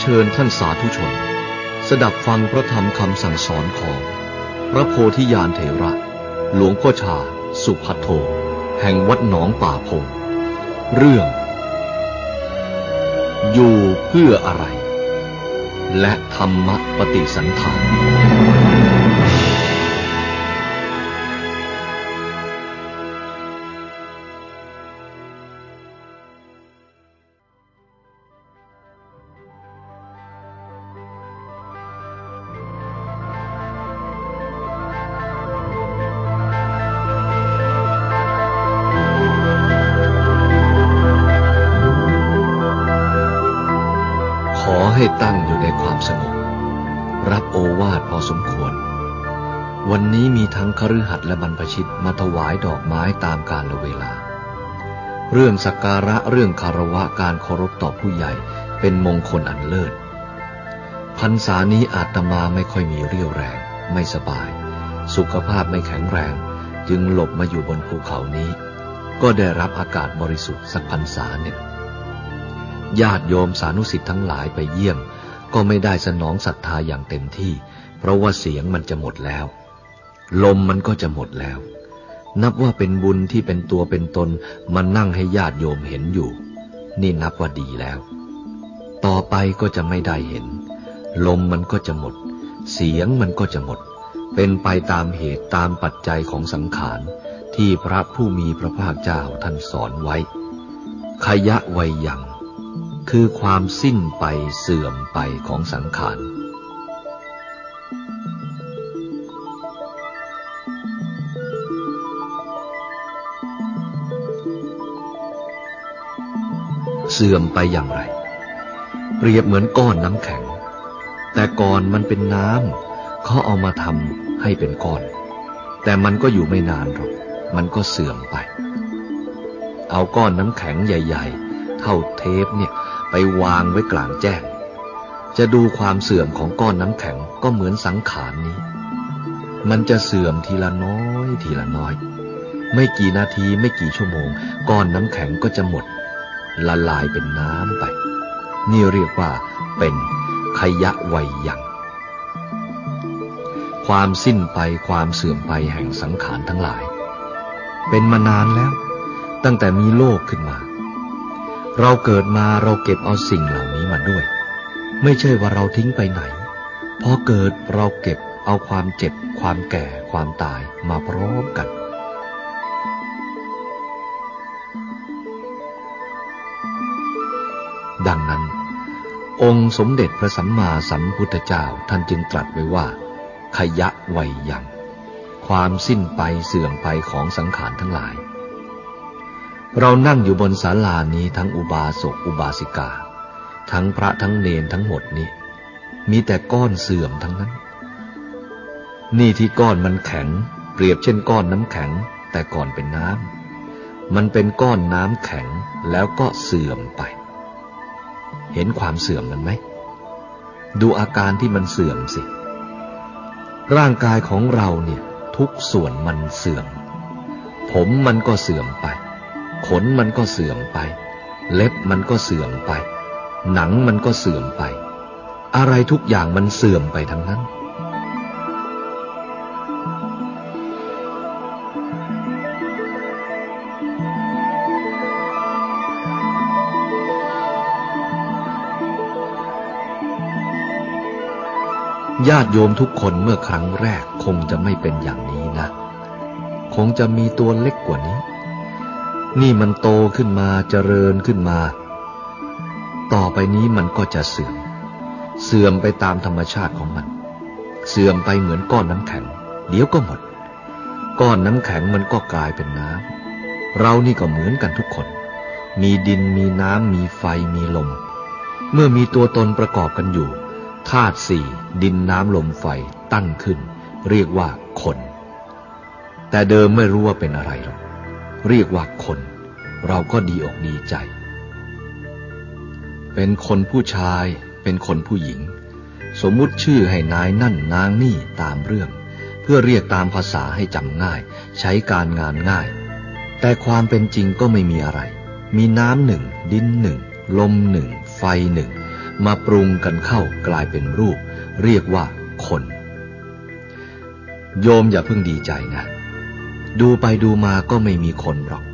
เชิญท่านสาธุชน สดับฟังพระธรรมคำสั่งสอนของ พระโพธิญาณเถระ หลวงพ่อชา สุภัทโท แห่งวัดหนองป่าพง เรื่อง อยู่เพื่ออะไร และธรรมปฏิสันถาน ฤหัสและบรรพชิตมาถวายดอกไม้ตามกาลเวลา เรื่องสักการะเรื่องคารวะการเคารพต่อผู้ใหญ่เป็นมงคลอันเลิศพรรษานี้อาตมาไม่ค่อยมีเรี่ยวแรง ไม่สบาย สุขภาพไม่แข็งแรง จึงหลบมาอยู่บนภูเขานี้ ก็ได้รับอากาศบริสุทธิ์สักพรรษาหนึ่งญาติโยมสานุสิทธิ์ทั้งหลายไปเยี่ยม ก็ไม่ได้สนองศรัทธาอย่างเต็มที่ เพราะว่าเสียงมันจะหมดแล้ว ลมมันก็จะหมดแล้ว นับว่าเป็นบุญที่เป็นตัวเป็นตนมานั่งให้ญาติโยมเห็นอยู่ นี่นับว่าดีแล้ว ต่อไปก็จะไม่ได้เห็น ลมมันก็จะหมด เสียงมันก็จะหมด เป็นไปตามเหตุตามปัจจัยของสังขารที่พระผู้มีพระภาคเจ้าท่านสอนไว้ ขยะไวยัง คือความสิ้นไปเสื่อมไปของสังขาร สื่อมไปอย่างไร เปรียบเหมือนก้อนน้ำแข็ง แต่ก่อนมันเป็นน้ำเขาเอามาทำให้เป็นก้อน แต่มันก็อยู่ไม่นานหรอก มันก็เสื่อมไป เอาก้อนน้ำแข็งใหญ่ ๆ เท่าเทปเนี่ยไปวางไว้กลางแจ้ง จะดูความเสื่อมของก้อนน้ำแข็งก็เหมือนสังขารนี้ มันจะเสื่อมทีละน้อย ทีละน้อย ไม่กี่นาทีไม่กี่ชั่วโมง ก้อนน้ำแข็งก็จะหมด ละลายเป็นน้ำไป นี่เรียกว่าเป็นขยะวัยยังความสิ้นไปความเสื่อมไปแห่งสังขารทั้งหลาย เป็นมานานแล้ว ตั้งแต่มีโลกขึ้นมา เราเกิดมาเราเก็บเอาสิ่งเหล่านี้มาด้วย ไม่ใช่ว่าเราทิ้งไปไหนพอเกิดเราเก็บเอาความเจ็บ ความแก่ความตายมาพร้อมกัน องค์สมเด็จพระสัมมาสัมพุทธเจ้าท่านจึงตรัสไว้ว่า ขยะวัยยัง ความสิ้นไปเสื่อมไปของสังขารทั้งหลาย เรานั่งอยู่บนศาลานี้ทั้งอุบาสกอุบาสิกา ทั้งพระทั้งเนนทั้งหมดนี้ มีแต่ก้อนเสื่อมทั้งนั้น นี่ที่ก้อนมันแข็ง เปรียบเช่นก้อนน้ำแข็ง แต่ก่อนเป็นน้ำมันเป็นก้อนน้ำแข็งแล้วก็เสื่อมไป เห็นความเสื่อมมันไหม ดูอาการที่มันเสื่อมสิ ร่างกายของเราเนี่ย ทุกส่วนมันเสื่อม ผมมันก็เสื่อมไป ขนมันก็เสื่อมไป เล็บมันก็เสื่อมไป หนังมันก็เสื่อมไป อะไรทุกอย่างมันเสื่อมไปทั้งนั้น ญาติโยมทุกคนเมื่อครั้งแรกคงจะไม่เป็นอย่างนี้นะ คงจะมีตัวเล็กกว่านี้ นี่มันโตขึ้นมาเจริญขึ้นมา ต่อไปนี้มันก็จะเสื่อม เสื่อมไปตามธรรมชาติของมัน เสื่อมไปเหมือนก้อนน้ำแข็ง เดี๋ยวก็หมด ก้อนน้ำแข็งมันก็กลายเป็นน้ำ เรานี่ก็เหมือนกันทุกคน มีดินมีน้ำมีไฟมีลม เมื่อมีตัวตนประกอบกันอยู่ ธาตุสี่ดินน้ำลมไฟตั้งขึ้น เรียกว่าคน แต่เดิมไม่รู้ว่าเป็นอะไรหรอกเรียกว่าคน เราก็ดีอกดีใจ เป็นคนผู้ชาย เป็นคนผู้หญิง สมมุติชื่อให้นายนั่นนางนี่ตามเรื่อง เพื่อเรียกตามภาษาให้จำง่าย ใช้การงานง่าย แต่ความเป็นจริงก็ไม่มีอะไร มีน้ำหนึ่ง ดินหนึ่ง ลมหนึ่ง ไฟหนึ่ง มาปรุงกันเข้ากลายเป็นรูป เรียกว่าคน โยมอย่าเพิ่งดีใจนะ ดูไปดูมาก็ไม่มีคนหรอก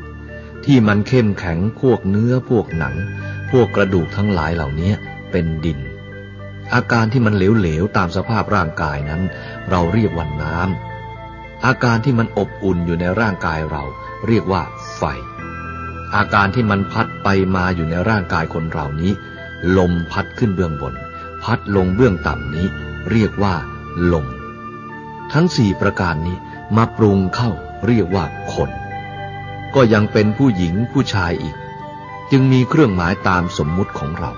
ที่มันเข้มแข็งพวกเนื้อพวกหนัง พวกกระดูกทั้งหลายเหล่านี้เป็นดิน อาการที่มันเหลวๆตามสภาพร่างกายนั้น เราเรียกว่าน้ำอาการที่มันอบอุ่นอยู่ในร่างกายเราเรียกว่าไฟอาการที่มันพัดไปมาอยู่ในร่างกายคนเรานี้ ลมพัดขึ้นเบื้องบน พัดลงเบื้องต่ำนี้ เรียกว่า ลม ทั้งสี่ประการนี้มาปรุงเข้าเรียกว่าคน ก็ยังเป็นผู้หญิงผู้ชายอีก จึงมีเครื่องหมายตามสมมุติของเรา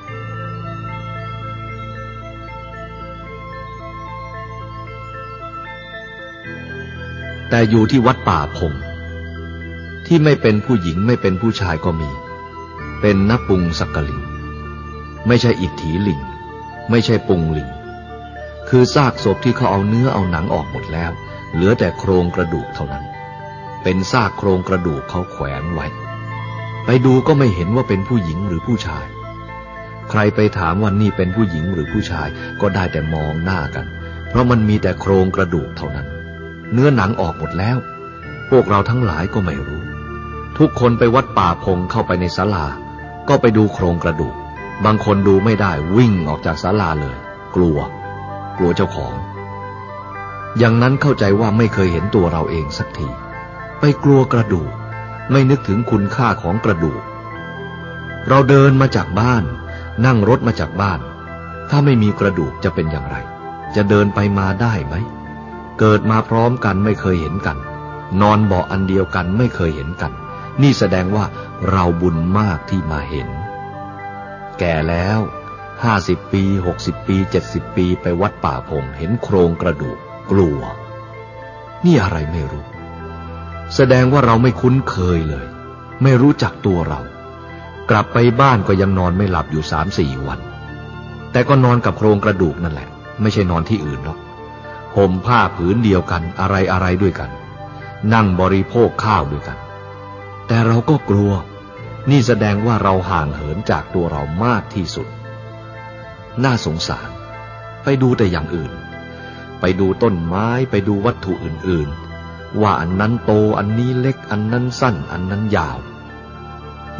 แต่อยู่ที่วัดป่าพง ที่ไม่เป็นผู้หญิงไม่เป็นผู้ชายก็มี เป็นนปุงสักกลิง ไม่ใช่อิทธิลิง ไม่ใช่ปุงลิง คือซากศพที่เขาเอาเนื้อเอาหนังออกหมดแล้ว เหลือแต่โครงกระดูกเท่านั้น เป็นซากโครงกระดูกเขาแขวนไว้ ไปดูก็ไม่เห็นว่าเป็นผู้หญิงหรือผู้ชาย ใครไปถามว่านี่เป็นผู้หญิงหรือผู้ชายก็ได้แต่มองหน้ากัน เพราะมันมีแต่โครงกระดูกเท่านั้น เนื้อหนังออกหมดแล้ว พวกเราทั้งหลายก็ไม่รู้ ทุกคนไปวัดป่าพงเข้าไปในศาลา ก็ไปดูโครงกระดูก บางคนดูไม่ได้วิ่งออกจากศาลาเลย กลัว กลัวเจ้าของ อย่างนั้นเข้าใจว่าไม่เคยเห็นตัวเราเองสักที ไปกลัวกระดูก ไม่นึกถึงคุณค่าของกระดูก เราเดินมาจากบ้าน นั่งรถมาจากบ้าน ถ้าไม่มีกระดูกจะเป็นอย่างไร จะเดินไปมาได้ไหม เกิดมาพร้อมกันไม่เคยเห็นกัน นอนเบาะอันเดียวกันไม่เคยเห็นกัน นี่แสดงว่าเราบุญมากที่มาเห็น แก่แล้วห้าสิบปีหกสิบปีเจ็ดสิบปีไปวัดป่าพงเห็นโครงกระดูกกลัว นี่อะไรไม่รู้ แสดงว่าเราไม่คุ้นเคยเลย ไม่รู้จักตัวเรา กลับไปบ้านก็ยังนอนไม่หลับอยู่สามสี่วัน แต่ก็นอนกับโครงกระดูกนั่นแหละ ไม่ใช่นอนที่อื่นหรอกห่มผ้าผืนเดียวกันอะไรอะไรด้วยกัน นั่งบริโภคข้าวด้วยกัน แต่เราก็กลัว นี่แสดงว่าเราห่างเหินจากตัวเรามากที่สุด น่าสงสาร ไปดูแต่อย่างอื่น ไปดูต้นไม้ไปดูวัตถุอื่นๆ ว่าอันนั้นโตอันนี้เล็กอันนั้นสั้นอันนั้นยาว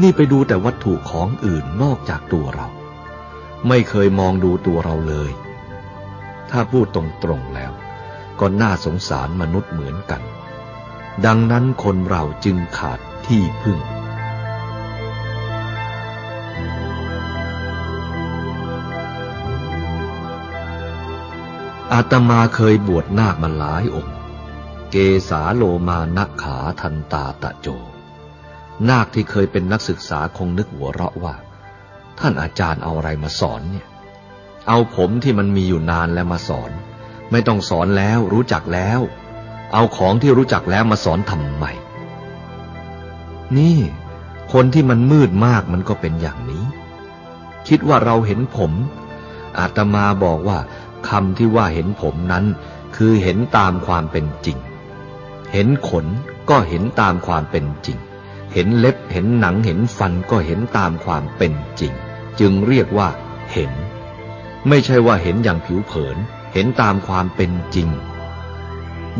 นี่ไปดูแต่วัตถุของอื่นนอกจากตัวเรา ไม่เคยมองดูตัวเราเลย ถ้าพูดตรงๆแล้ว ก็น่าสงสารมนุษย์เหมือนกัน ดังนั้นคนเราจึงขาดที่พึ่ง อาตมาเคยบวชนาคมาหลายองค์ เกสาโลมานักขาทันตาตะโจ นาคที่เคยเป็นนักศึกษาคงนึกหัวเราะว่า ท่านอาจารย์เอาอะไรมาสอนเนี่ย เอาผมที่มันมีอยู่นานแล้วมาสอน ไม่ต้องสอนแล้วรู้จักแล้ว เอาของที่รู้จักแล้วมาสอนทำไม นี่ คนที่มันมืดมากมันก็เป็นอย่างนี้ คิดว่าเราเห็นผม อาตมาบอกว่า คำที่ว่าเห็นผมนั้น คือเห็นตามความเป็นจริง เห็นขนก็เห็นตามความเป็นจริง เห็นเล็บเห็นหนังเห็นฟันก็เห็นตามความเป็นจริง จึงเรียกว่า เห็น ไม่ใช่ว่าเห็นอย่างผิวเผิน เห็นตามความเป็นจริง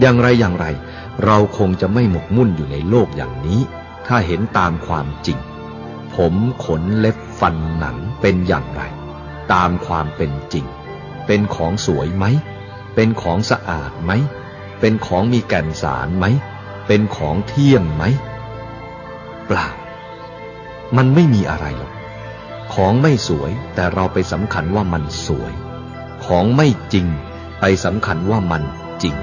อย่างไรอย่างไร เราคงจะไม่หมกมุ่นอยู่ในโลกอย่างนี้ ถ้าเห็นตามความจริง ผมขนเล็บฟันหนังเป็นอย่างไร ตามความเป็นจริง เป็นของสวยไหม เป็นของสะอาดไหม เป็นของมีแก่นสารไหม เป็นของเที่ยงไหม เปล่า มันไม่มีอะไรหรอก ของไม่สวยแต่เราไปสำคัญว่ามันสวย ของไม่จริงไปสำคัญว่ามันจริง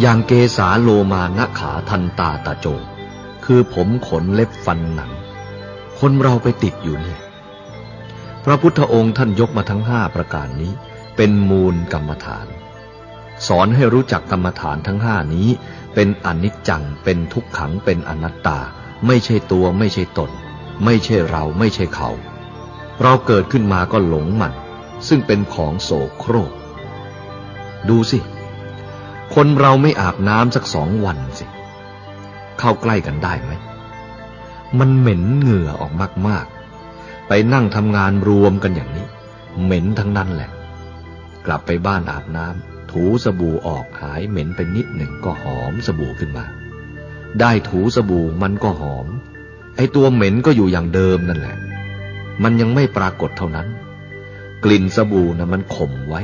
อย่างเกสาโลมานขาทันตาตะโจ คือผมขนเล็บฟันหนัง คนเราไปติดอยู่เนี่ยพระพุทธองค์ท่านยกมาทั้งห้าประการนี้ เป็นมูลกรรมฐาน สอนให้รู้จักกรรมฐานทั้งห้านี้ เป็นอนิจจัง เป็นทุกขัง เป็นอนัตตา ไม่ใช่ตัวไม่ใช่ตน ไม่ใช่เราไม่ใช่เขา เราเกิดขึ้นมาก็หลงมัน ซึ่งเป็นของโสโครก ดูสิ คนเราไม่อาบน้ำสักสองวันสิ เข้าใกล้กันได้ไหม มันเหม็นเหงื่อออกมากๆ ไปนั่งทำงานรวมกันอย่างนี้ เหม็นทั้งนั้นแหละ กลับไปบ้านอาบน้ำถูสบู่ออกหายเหม็นไปนิดหนึ่งก็หอมสบู่ขึ้นมา ได้ถูสบู่มันก็หอม ไอตัวเหม็นก็อยู่อย่างเดิมนั่นแหละ มันยังไม่ปรากฏเท่านั้น กลิ่นสบู่นะมันข่มไว้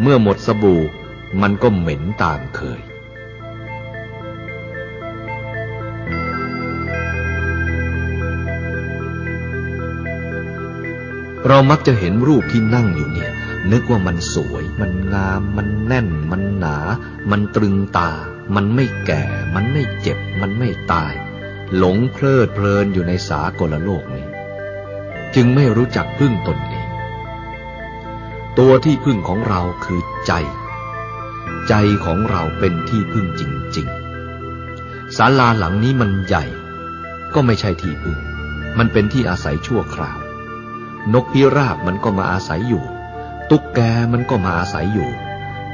เมื่อหมดสบู่มันก็เหม็นตามเคย เรามักจะเห็นรูปที่นั่งอยู่เนี่ย นึกว่ามันสวย มันงาม มันแน่น มันหนา มันตรึงตา มันไม่แก่ มันไม่เจ็บ มันไม่ตาย หลงเพลิดเพลินอยู่ในสากลโลกนี้ จึงไม่รู้จักพึ่งตนเองตัวที่พึ่งของเราคือใจ ใจของเราเป็นที่พึ่งจริง ๆศาลาหลังนี้มันใหญ่ ก็ไม่ใช่ที่พึ่ง มันเป็นที่อาศัยชั่วคราว นกพิราบมันก็มาอาศัยอยู่ ตุ๊กแกมันก็มาอาศัยอยู่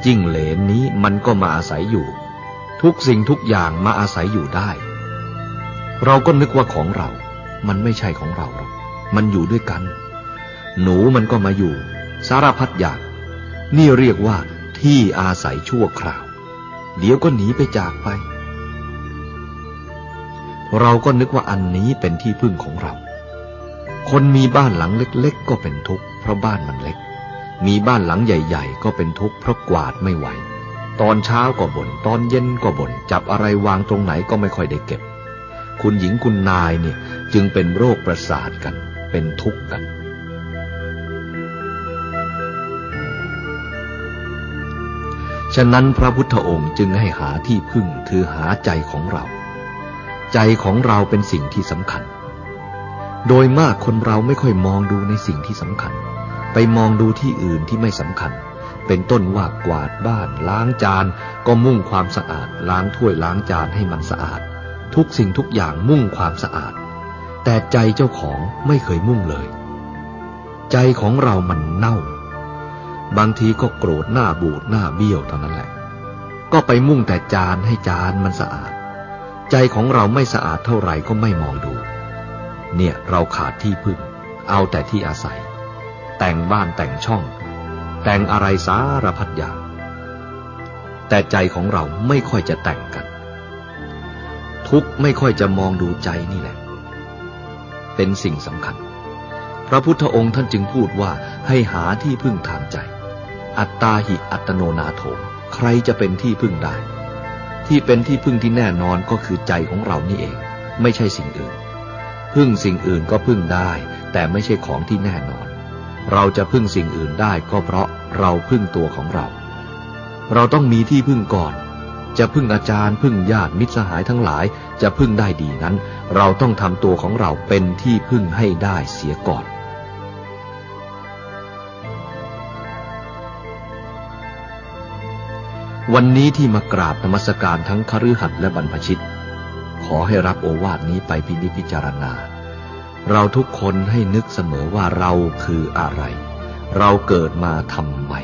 จิ้งเหลนนี้มันก็มาอาศัยอยู่ ทุกสิ่งทุกอย่างมาอาศัยอยู่ได้ เราก็นึกว่าของเรา มันไม่ใช่ของเราหรอก มันอยู่ด้วยกัน หนูมันก็มาอยู่ สารพัดอย่าง นี่เรียกว่าที่อาศัยชั่วคราว เดี๋ยวก็หนีไปจากไป เราก็นึกว่าอันนี้เป็นที่พึ่งของเรา คนมีบ้านหลังเล็ก ๆ ก็เป็นทุกข์เพราะบ้านมันเล็ก มีบ้านหลังใหญ่ ๆ ก็เป็นทุกข์เพราะกวาดไม่ไหว ตอนเช้าก็บน่นตอนเย็นก็บน่นจับอะไรวางตรงไหนก็ไม่ค่อยได้เก็บ คุณหญิงคุณนายเนี่ยจึงเป็นโรคประสาทกัน เป็นทุกข์กัน ฉะนั้นพระพุทธองค์จึงให้หาที่พึ่งคือหาใจของเรา ใจของเราเป็นสิ่งที่สำคัญ โดยมากคนเราไม่ค่อยมองดูในสิ่งที่สำคัญ ไปมองดูที่อื่นที่ไม่สำคัญ เป็นต้นว่ากวาดบ้าน ล้างจาน ก็มุ่งความสะอาด ล้างถ้วยล้างจานให้มันสะอาด ทุกสิ่งทุกอย่างมุ่งความสะอาด แต่ใจเจ้าของไม่เคยมุ่งเลย ใจของเรามันเน่า บางทีก็โกรธหน้าบูดหน้าเบี้ยวเท่านั้นแหละ ก็ไปมุ่งแต่จานให้จานมันสะอาด ใจของเราไม่สะอาดเท่าไหร่ก็ไม่มองดู เนี่ยเราขาดที่พึ่ง เอาแต่ที่อาศัย แต่งบ้านแต่งช่อง แต่งอะไรสารพัดอย่าง แต่ใจของเราไม่ค่อยจะแต่งกัน ทุกไม่ค่อยจะมองดูใจนี่แหละ เป็นสิ่งสำคัญ พระพุทธองค์ท่านจึงพูดว่าให้หาที่พึ่งทางใจ อัตตาหิอัตโนนาโถ ใครจะเป็นที่พึ่งได้ ที่เป็นที่พึ่งที่แน่นอนก็คือใจของเรานี่เอง ไม่ใช่สิ่งอื่น พึ่งสิ่งอื่นก็พึ่งได้ แต่ไม่ใช่ของที่แน่นอน เราจะพึ่งสิ่งอื่นได้ก็เพราะเราพึ่งตัวของเรา เราต้องมีที่พึ่งก่อน จะพึ่งอาจารย์พึ่งญาติมิตรสหายทั้งหลาย จะพึ่งได้ดีนั้น เราต้องทำตัวของเราเป็นที่พึ่งให้ได้เสียก่อนวันนี้ที่มากราบนมัสการทั้งคฤหัสถ์และบรรพชิต ขอให้รับโอวาทนี้ไปพินิจพิจารณา เราทุกคนให้นึกเสมอว่าเราคืออะไร เราเกิดมาทำไม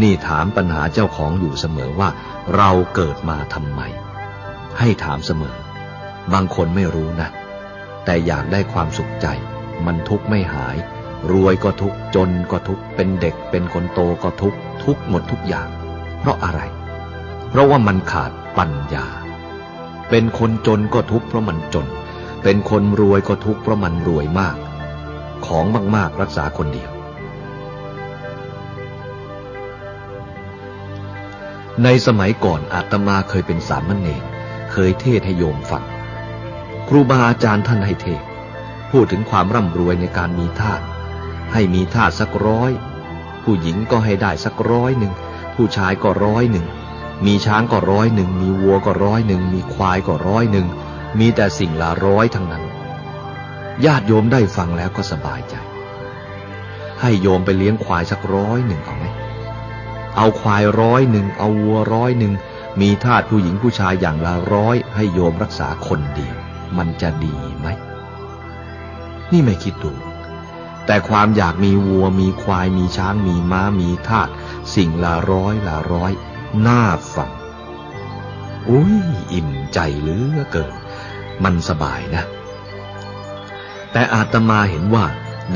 นี่ถามปัญหาเจ้าของอยู่เสมอว่า เราเกิดมาทำไม ให้ถามเสมอ บางคนไม่รู้นะ แต่อยากได้ความสุขใจ มันทุกข์ไม่หาย รวยก็ทุกข์จนก็ทุกข์เป็นเด็กเป็นคนโตก็ทุกข์ทุกข์หมดทุกอย่าง เพราะอะไร เพราะว่ามันขาดปัญญา เป็นคนจนก็ทุกข์เพราะมันจน เป็นคนรวยก็ทุกข์เพราะมันรวยมาก ของมาก ๆ รักษาคนเดียว ในสมัยก่อนอาตมาเคยเป็นสามเณรเคยเทศให้โยมฟัง ครูบาอาจารย์ท่านให้เทศ พูดถึงความร่ำรวยในการมีทาสให้มีทาสสักร้อย ผู้หญิงก็ให้ได้สักร้อยหนึ่ง ผู้ชายก็ร้อยหนึ่ง มีช้างก็ร้อยหนึ่ง มีวัวก็ร้อยหนึ่ง มีควายก็ร้อยหนึ่ง มีแต่สิ่งละร้อยทั้งนั้น ญาติโยมได้ฟังแล้วก็สบายใจ ให้โยมไปเลี้ยงควายสักร้อยหนึ่งเอาไหม เอาควายร้อยหนึ่ง เอาวัวร้อยหนึ่ง มีทาสผู้หญิงผู้ชายอย่างละร้อยให้โยมรักษาคนเดียว มันจะดีไหม นี่ไม่คิดดูแต่ความอยากมีวัวมีควายมีช้างมีม้ามีทาสสิ่งละร้อยละร้อย น่าฟัง อุ้ยอิ่มใจเหลือเกิน มันสบายนะ แต่อาตมาเห็นว่า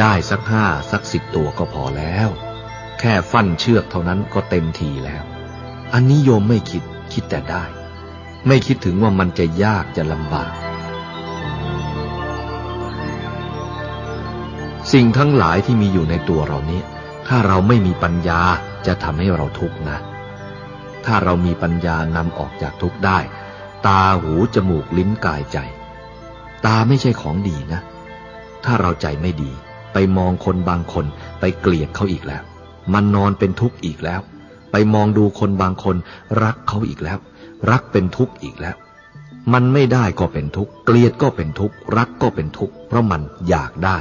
ได้สักห้าสักสิบตัวก็พอแล้ว แค่ฟันเชือกเท่านั้นก็เต็มทีแล้ว อันนี้โยมไม่คิดคิดแต่ได้ ไม่คิดถึงว่ามันจะยากจะลำบาก สิ่งทั้งหลายที่มีอยู่ในตัวเรานี้ ถ้าเราไม่มีปัญญาจะทำให้เราทุกข์นะ ถ้าเรามีปัญญานำออกจากทุกข์ได้ ตาหูจมูกลิ้นกายใจ ตาไม่ใช่ของดีนะ ถ้าเราใจไม่ดี ไปมองคนบางคนไปเกลียดเขาอีกแล้ว มันนอนเป็นทุกข์อีกแล้ว ไปมองดูคนบางคนรักเขาอีกแล้ว รักเป็นทุกข์อีกแล้ว มันไม่ได้ก็เป็นทุกข์เกลียดก็เป็นทุกข์รักก็เป็นทุกข์เพราะมันอยากได้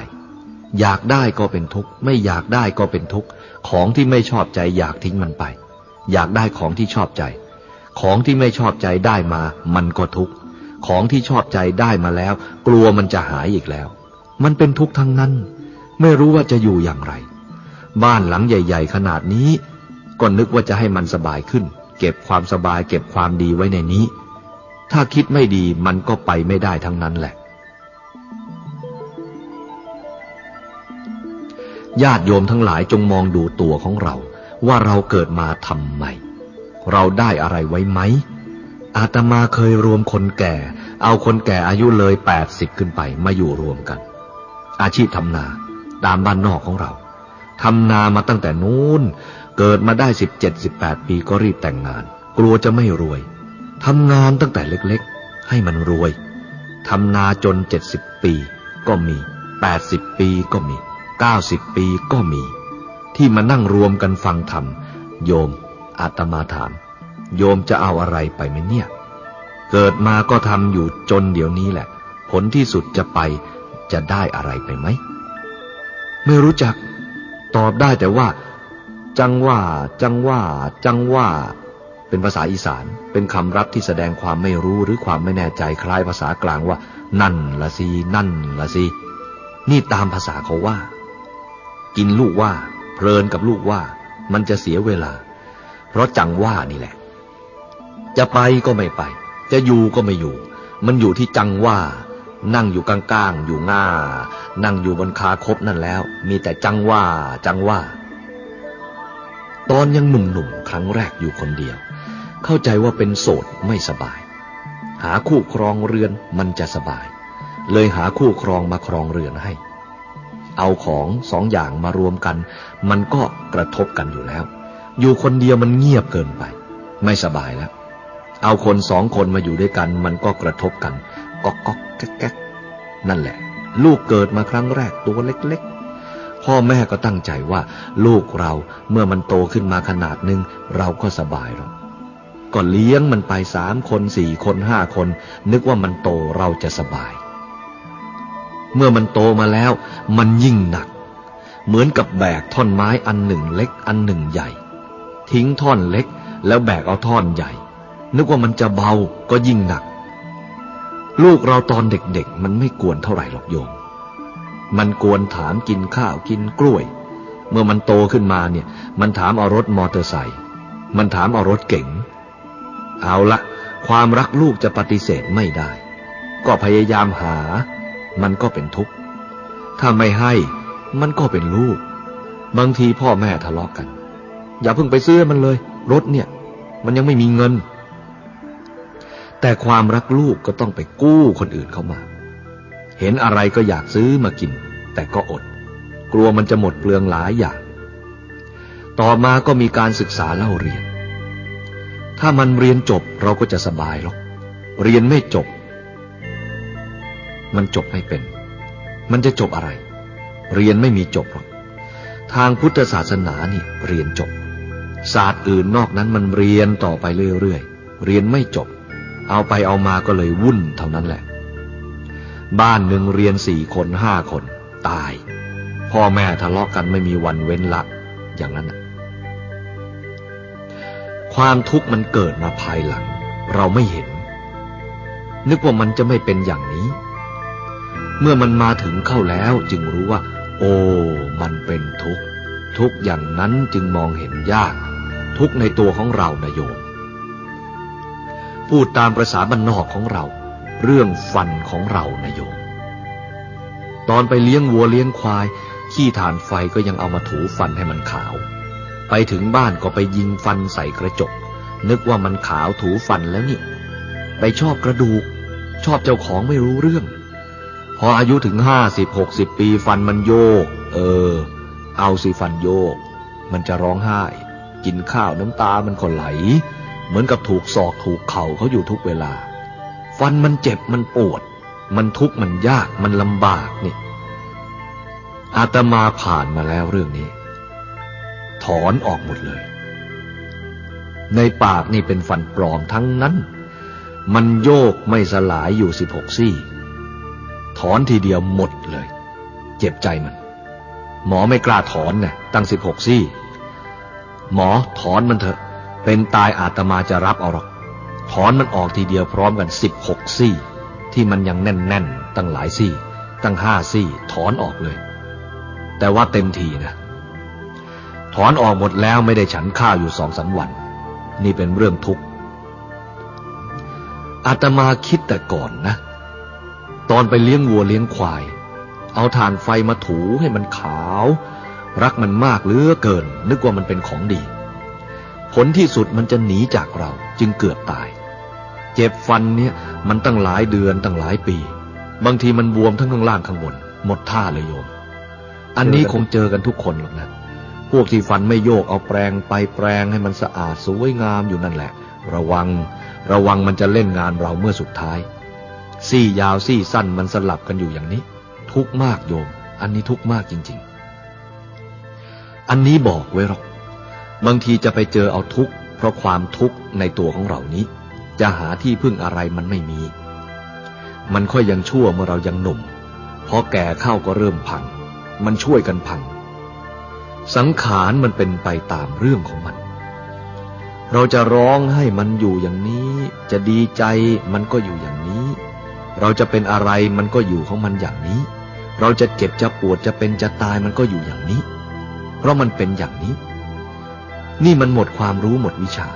อยากได้ก็เป็นทุกข์ไม่อยากได้ก็เป็นทุกข์ของที่ไม่ชอบใจอยากทิ้งมันไป อยากได้ของที่ชอบใจ ของที่ไม่ชอบใจได้มา มันก็ทุกข์ ของที่ชอบใจได้มาแล้ว กลัวมันจะหายอีกแล้ว มันเป็นทุกข์ทั้งนั้น ไม่รู้ว่าจะอยู่อย่างไร บ้านหลังใหญ่ ๆ ขนาดนี้ ก็นึกว่าจะให้มันสบายขึ้น เก็บความสบาย เก็บความดีไว้ในนี้ ถ้าคิดไม่ดีมันก็ไปไม่ได้ทั้งนั้นแหละญาติโยมทั้งหลายจงมองดูตัวของเรา ว่าเราเกิดมาทำไม เราได้อะไรไว้ไหม อาตมาเคยรวมคนแก่ เอาคนแก่อายุเลยแปดสิบขึ้นไปมาอยู่รวมกัน อาชีพทำนาตามบ้านนอกของเราทำนามาตั้งแต่นู้น เกิดมาได้สิบเจ็ดสิบแปดปีก็รีบแต่งงาน กลัวจะไม่รวยทำงานตั้งแต่เล็กๆ ให้มันรวยทำนาจนเจ็ดสิบปีก็มีแปดสิบปีก็มีเก้าสิบปีก็มี ที่มานั่งรวมกันฟังธรรม โยมอาตมาถาม โยมจะเอาอะไรไปไหมเนี่ย เกิดมาก็ทำอยู่จนเดี๋ยวนี้แหละ ผลที่สุดจะไปจะได้อะไรไปไหม ไม่รู้จัก ตอบได้แต่ว่า จังว่า จังว่า จังว่า เป็นภาษาอีสาน เป็นคำรับที่แสดงความไม่รู้หรือความไม่แน่ใจคล้ายภาษากลางว่า นั่นละสินั่นละสินี่ตามภาษาเขาว่า กินลูกว่า เพลินกับลูกว่ามันจะเสียเวลา เพราะจังว่านี่แหละ จะไปก็ไม่ไป จะอยู่ก็ไม่อยู่ มันอยู่ที่จังว่า นั่งอยู่กลางๆอยู่ง่า นั่งอยู่บนคาคบนั่นแล้ว มีแต่จังว่า จังว่า ตอนยังหนุ่มๆครั้งแรกอยู่คนเดียว เข้าใจว่าเป็นโสดไม่สบาย หาคู่ครองเรือนมันจะสบาย เลยหาคู่ครองมาครองเรือนให้ เอาของสองอย่างมารวมกัน มันก็กระทบกันอยู่แล้ว อยู่คนเดียวมันเงียบเกินไป ไม่สบายแล้ว เอาคนสองคนมาอยู่ด้วยกัน มันก็กระทบกันก๊อกก๊อกแก๊กแก๊กนั่นแหละ ลูกเกิดมาครั้งแรกตัวเล็กๆ พ่อแม่ก็ตั้งใจว่า ลูกเราเมื่อมันโตขึ้นมาขนาดหนึ่งเราก็สบายหรอกก็เลี้ยงมันไปสามคนสี่คนห้าคน นึกว่ามันโตเราจะสบาย เมื่อมันโตมาแล้ว มันยิ่งหนัก เหมือนกับแบกท่อนไม้อันหนึ่งเล็กอันหนึ่งใหญ่ ทิ้งท่อนเล็กแล้วแบกเอาท่อนใหญ่ นึกว่ามันจะเบาก็ยิ่งหนัก ลูกเราตอนเด็กๆ มันไม่กวนเท่าไหร่หรอกโยม มันกวนถามกินข้าวกินกล้วย เมื่อมันโตขึ้นมาเนี่ย มันถามเอารถมอเตอร์ไซค์มันถามเอารถเก๋งเอาละความรักลูกจะปฏิเสธไม่ได้ ก็พยายามหา มันก็เป็นทุกข์ ถ้าไม่ให้มันก็เป็นลูก บางทีพ่อแม่ทะเลาะกกัน อย่าเพิ่งไปซื้อมันเลย รถเนี่ย มันยังไม่มีเงิน แต่ความรักลูกก็ต้องไปกู้คนอื่นเข้ามา เห็นอะไรก็อยากซื้อมากิน แต่ก็อด กลัวมันจะหมดเปลืองหลายอย่าง ต่อมาก็มีการศึกษาเล่าเรียน ถ้ามันเรียนจบเราก็จะสบายหรอก เรียนไม่จบ มันจบไม่เป็น มันจะจบอะไร เรียนไม่มีจบหรอก ทางพุทธศาสนานี่เรียนจบ ศาสตร์อื่นนอกนั้นมันเรียนต่อไปเรื่อยๆ เรียนไม่จบ เอาไปเอามาก็เลยวุ่นเท่านั้นแหละ บ้านหนึ่งเรียนสี่คนห้าคน ตาย พ่อแม่ทะเลาะกันไม่มีวันเว้นละ อย่างนั้นความทุกข์มันเกิดมาภายหลัง เราไม่เห็น นึกว่ามันจะไม่เป็นอย่างนี้ เมื่อมันมาถึงเข้าแล้วจึงรู้ว่า โอ้ มันเป็นทุกข์ ทุกอย่างนั้นจึงมองเห็นยาก ทุกในตัวของเรานะโยม พูดตามประษาบรรนอกของเรา เรื่องฟันของเรานะโยม ตอนไปเลี้ยงวัวเลี้ยงควาย ขี้ฐานไฟก็ยังเอามาถูฟันให้มันขาว ไปถึงบ้านก็ไปยิงฟันใส่กระจก นึกว่ามันขาวถูฟันแล้วนี่ ไปชอบกระดูก ชอบเจ้าของไม่รู้เรื่อง พออายุถึงห้าสิบหกสิบปีฟันมันโยก เออ เอาสิฟันโยก มันจะร้องไห้ กินข้าวน้ำตามันก็ไหล เหมือนกับถูกศอกถูกเข่าเขาอยู่ทุกเวลา ฟันมันเจ็บมันปวด มันทุกข์มันยากมันลำบากนี่อาตมาผ่านมาแล้วเรื่องนี้ ถอนออกหมดเลย ในปากนี่เป็นฟันปลอมทั้งนั้น มันโยกไม่สลายอยู่สิบหกซี่ ถอนทีเดียวหมดเลย เจ็บใจมัน หมอไม่กล้าถอนนะ่ะตั้งสิบหกซี่ หมอถอนมันเถอะ เป็นตายอาตมาจะรับเอาหรอก ถอนมันออกทีเดียวพร้อมกันสิบหกซี่ ที่มันยังแน่นๆ ตั้งหลายซี่ ตั้งห้าซี่ ถอนออกเลย แต่ว่าเต็มทีนะ ถอนออกหมดแล้วไม่ได้ฉันข้าวอยู่สองสาวัน นี่เป็นเรื่องทุกข์อาตมาคิดแต่ก่อนนะ ตอนไปเลี้ยงวัวเลี้ยงควาย เอาถ่านไฟมาถูให้มันขาว รักมันมากเหลือเกิน นึกว่ามันเป็นของดี ผลที่สุดมันจะหนีจากเราจึงเกือบตาย เจ็บฟันเนี่ยมันตั้งหลายเดือนตั้งหลายปี บางทีมันบวมทั้งข้างล่างข้างบน หมดท่าเลยโยม อันนี้คงเจอกันทุกคนหรอกนะพวกที่ฟันไม่โยกเอาแปรงไปแปรงให้มันสะอาดสวยงามอยู่นั่นแหละ ระวัง ระวังมันจะเล่นงานเราเมื่อสุดท้าย ซี่ยาวซี่สั้นมันสลับกันอยู่อย่างนี้ ทุกมากโยม อันนี้ทุกมากจริง ๆ อันนี้บอกไว้หรอก บางทีจะไปเจอเอาทุกข์เพราะความทุกข์ในตัวของเรานี้ จะหาที่พึ่งอะไรมันไม่มี มันค่อยยังชั่วเมื่อเรายังหนุ่มพอแก่เข้าก็เริ่มพัง มันช่วยกันพัง สังขารมันเป็นไปตามเรื่องของมัน เราจะร้องให้มันอยู่อย่างนี้ จะดีใจมันก็อยู่อย่าง เราจะเป็นอะไรมันก็อยู่ของมันอย่างนี้ เราจะเจ็บจะปวดจะเป็นจะตายมันก็อยู่อย่างนี้ เพราะมันเป็นอย่างนี้ นี่มันหมดความรู้หมดวิชา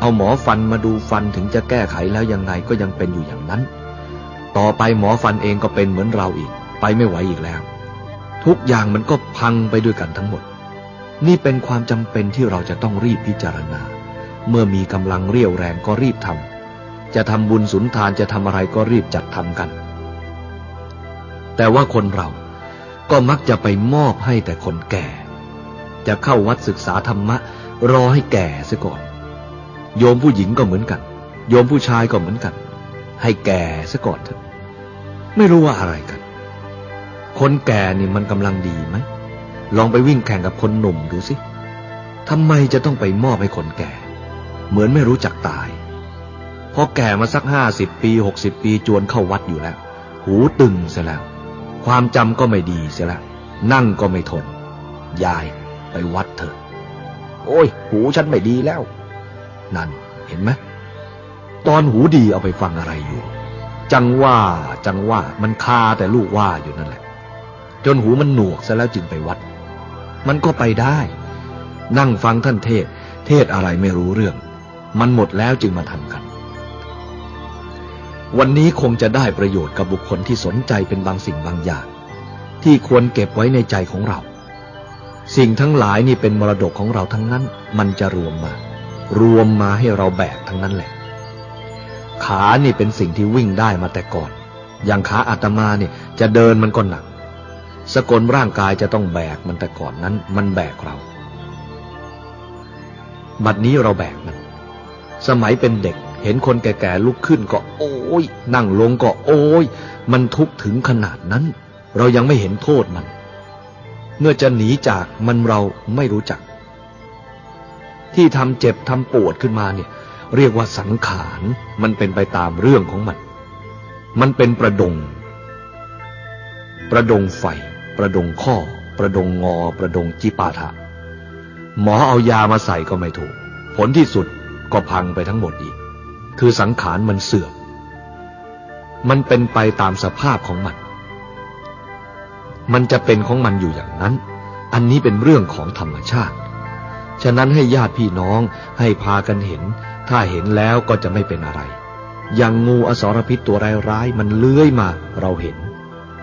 เอาหมอฟันมาดูฟันถึงจะแก้ไขแล้วยังไงก็ยังเป็นอยู่อย่างนั้น ต่อไปหมอฟันเองก็เป็นเหมือนเราอีก ไปไม่ไหวอีกแล้ว ทุกอย่างมันก็พังไปด้วยกันทั้งหมด นี่เป็นความจำเป็นที่เราจะต้องรีบพิจารณา เมื่อมีกำลังเรี่ยวแรงก็รีบทำ จะทำบุญสุนทานจะทำอะไรก็รีบจัดทำกัน แต่ว่าคนเราก็มักจะไปมอบให้แต่คนแก่ จะเข้าวัดศึกษาธรรมะ รอให้แก่ซะก่อน โยมผู้หญิงก็เหมือนกัน โยมผู้ชายก็เหมือนกัน ให้แก่ซะก่อนเถอะไม่รู้ว่าอะไรกัน คนแก่นี่มันกำลังดีไหมลองไปวิ่งแข่งกับคนหนุ่มดูสิทำไมจะต้องไปมอบให้คนแก่ เหมือนไม่รู้จักตาย อแก่มาสักห้าสิบปีหกสิบปีจวนเข้าวัดอยู่แล้ว หูตึงเสียแล้วความจำก็ไม่ดีเสียแล้วนั่งก็ไม่ทน ยายไปวัดเถอะ โอ้ย หูฉันไม่ดีแล้ว นั่นเห็นไหมตอนหูดีเอาไปฟังอะไรอยู่ จังว่าจังว่ามันคาแต่ลูกว่าอยู่นั่นแหละ จนหูมันหนวกซะแล้วจึงไปวัด มันก็ไปได้ นั่งฟังท่านเทศ เทศอะไรไม่รู้เรื่อง มันหมดแล้วจึงมาทำกัน วันนี้คงจะได้ประโยชน์กับบุคคลที่สนใจเป็นบางสิ่งบางอย่าง ที่ควรเก็บไว้ในใจของเรา สิ่งทั้งหลายนี่เป็นมรดกของเราทั้งนั้น มันจะรวมมา รวมมาให้เราแบกทั้งนั้นแหละ ขานี่เป็นสิ่งที่วิ่งได้มาแต่ก่อน อย่างขาอาตมาเนี่ยจะเดินมันก็หนัก สกลร่างกายจะต้องแบกมันแต่ก่อนนั้น มันแบกเรา บัดนี้เราแบกมัน สมัยเป็นเด็ก ห็นคนแก่ๆลุกขึ้นก็โอ้ย นั่งลงก็โอ้ย มันทุกข์ถึงขนาดนั้น เรายังไม่เห็นโทษมัน เมื่อจะหนีจากมันเราไม่รู้จัก ที่ทำเจ็บทำปวดขึ้นมาเนี่ย เรียกว่าสังขาร มันเป็นไปตามเรื่องของมัน มันเป็นประดง ประดงไฟ ประดงข้อ ประดงงอ ประดงจิปาถะหมอเอายามาใส่ก็ไม่ถูก ผลที่สุดก็พังไปทั้งหมดอีก คือสังขารมันเสื่อม มันเป็นไปตามสภาพของมัน มันจะเป็นของมันอยู่อย่างนั้น อันนี้เป็นเรื่องของธรรมชาติ ฉะนั้นให้ญาติพี่น้องให้พากันเห็น ถ้าเห็นแล้วก็จะไม่เป็นอะไร อย่างงูอสรพิษตัวร้ายๆมันเลื้อยมา เราเห็น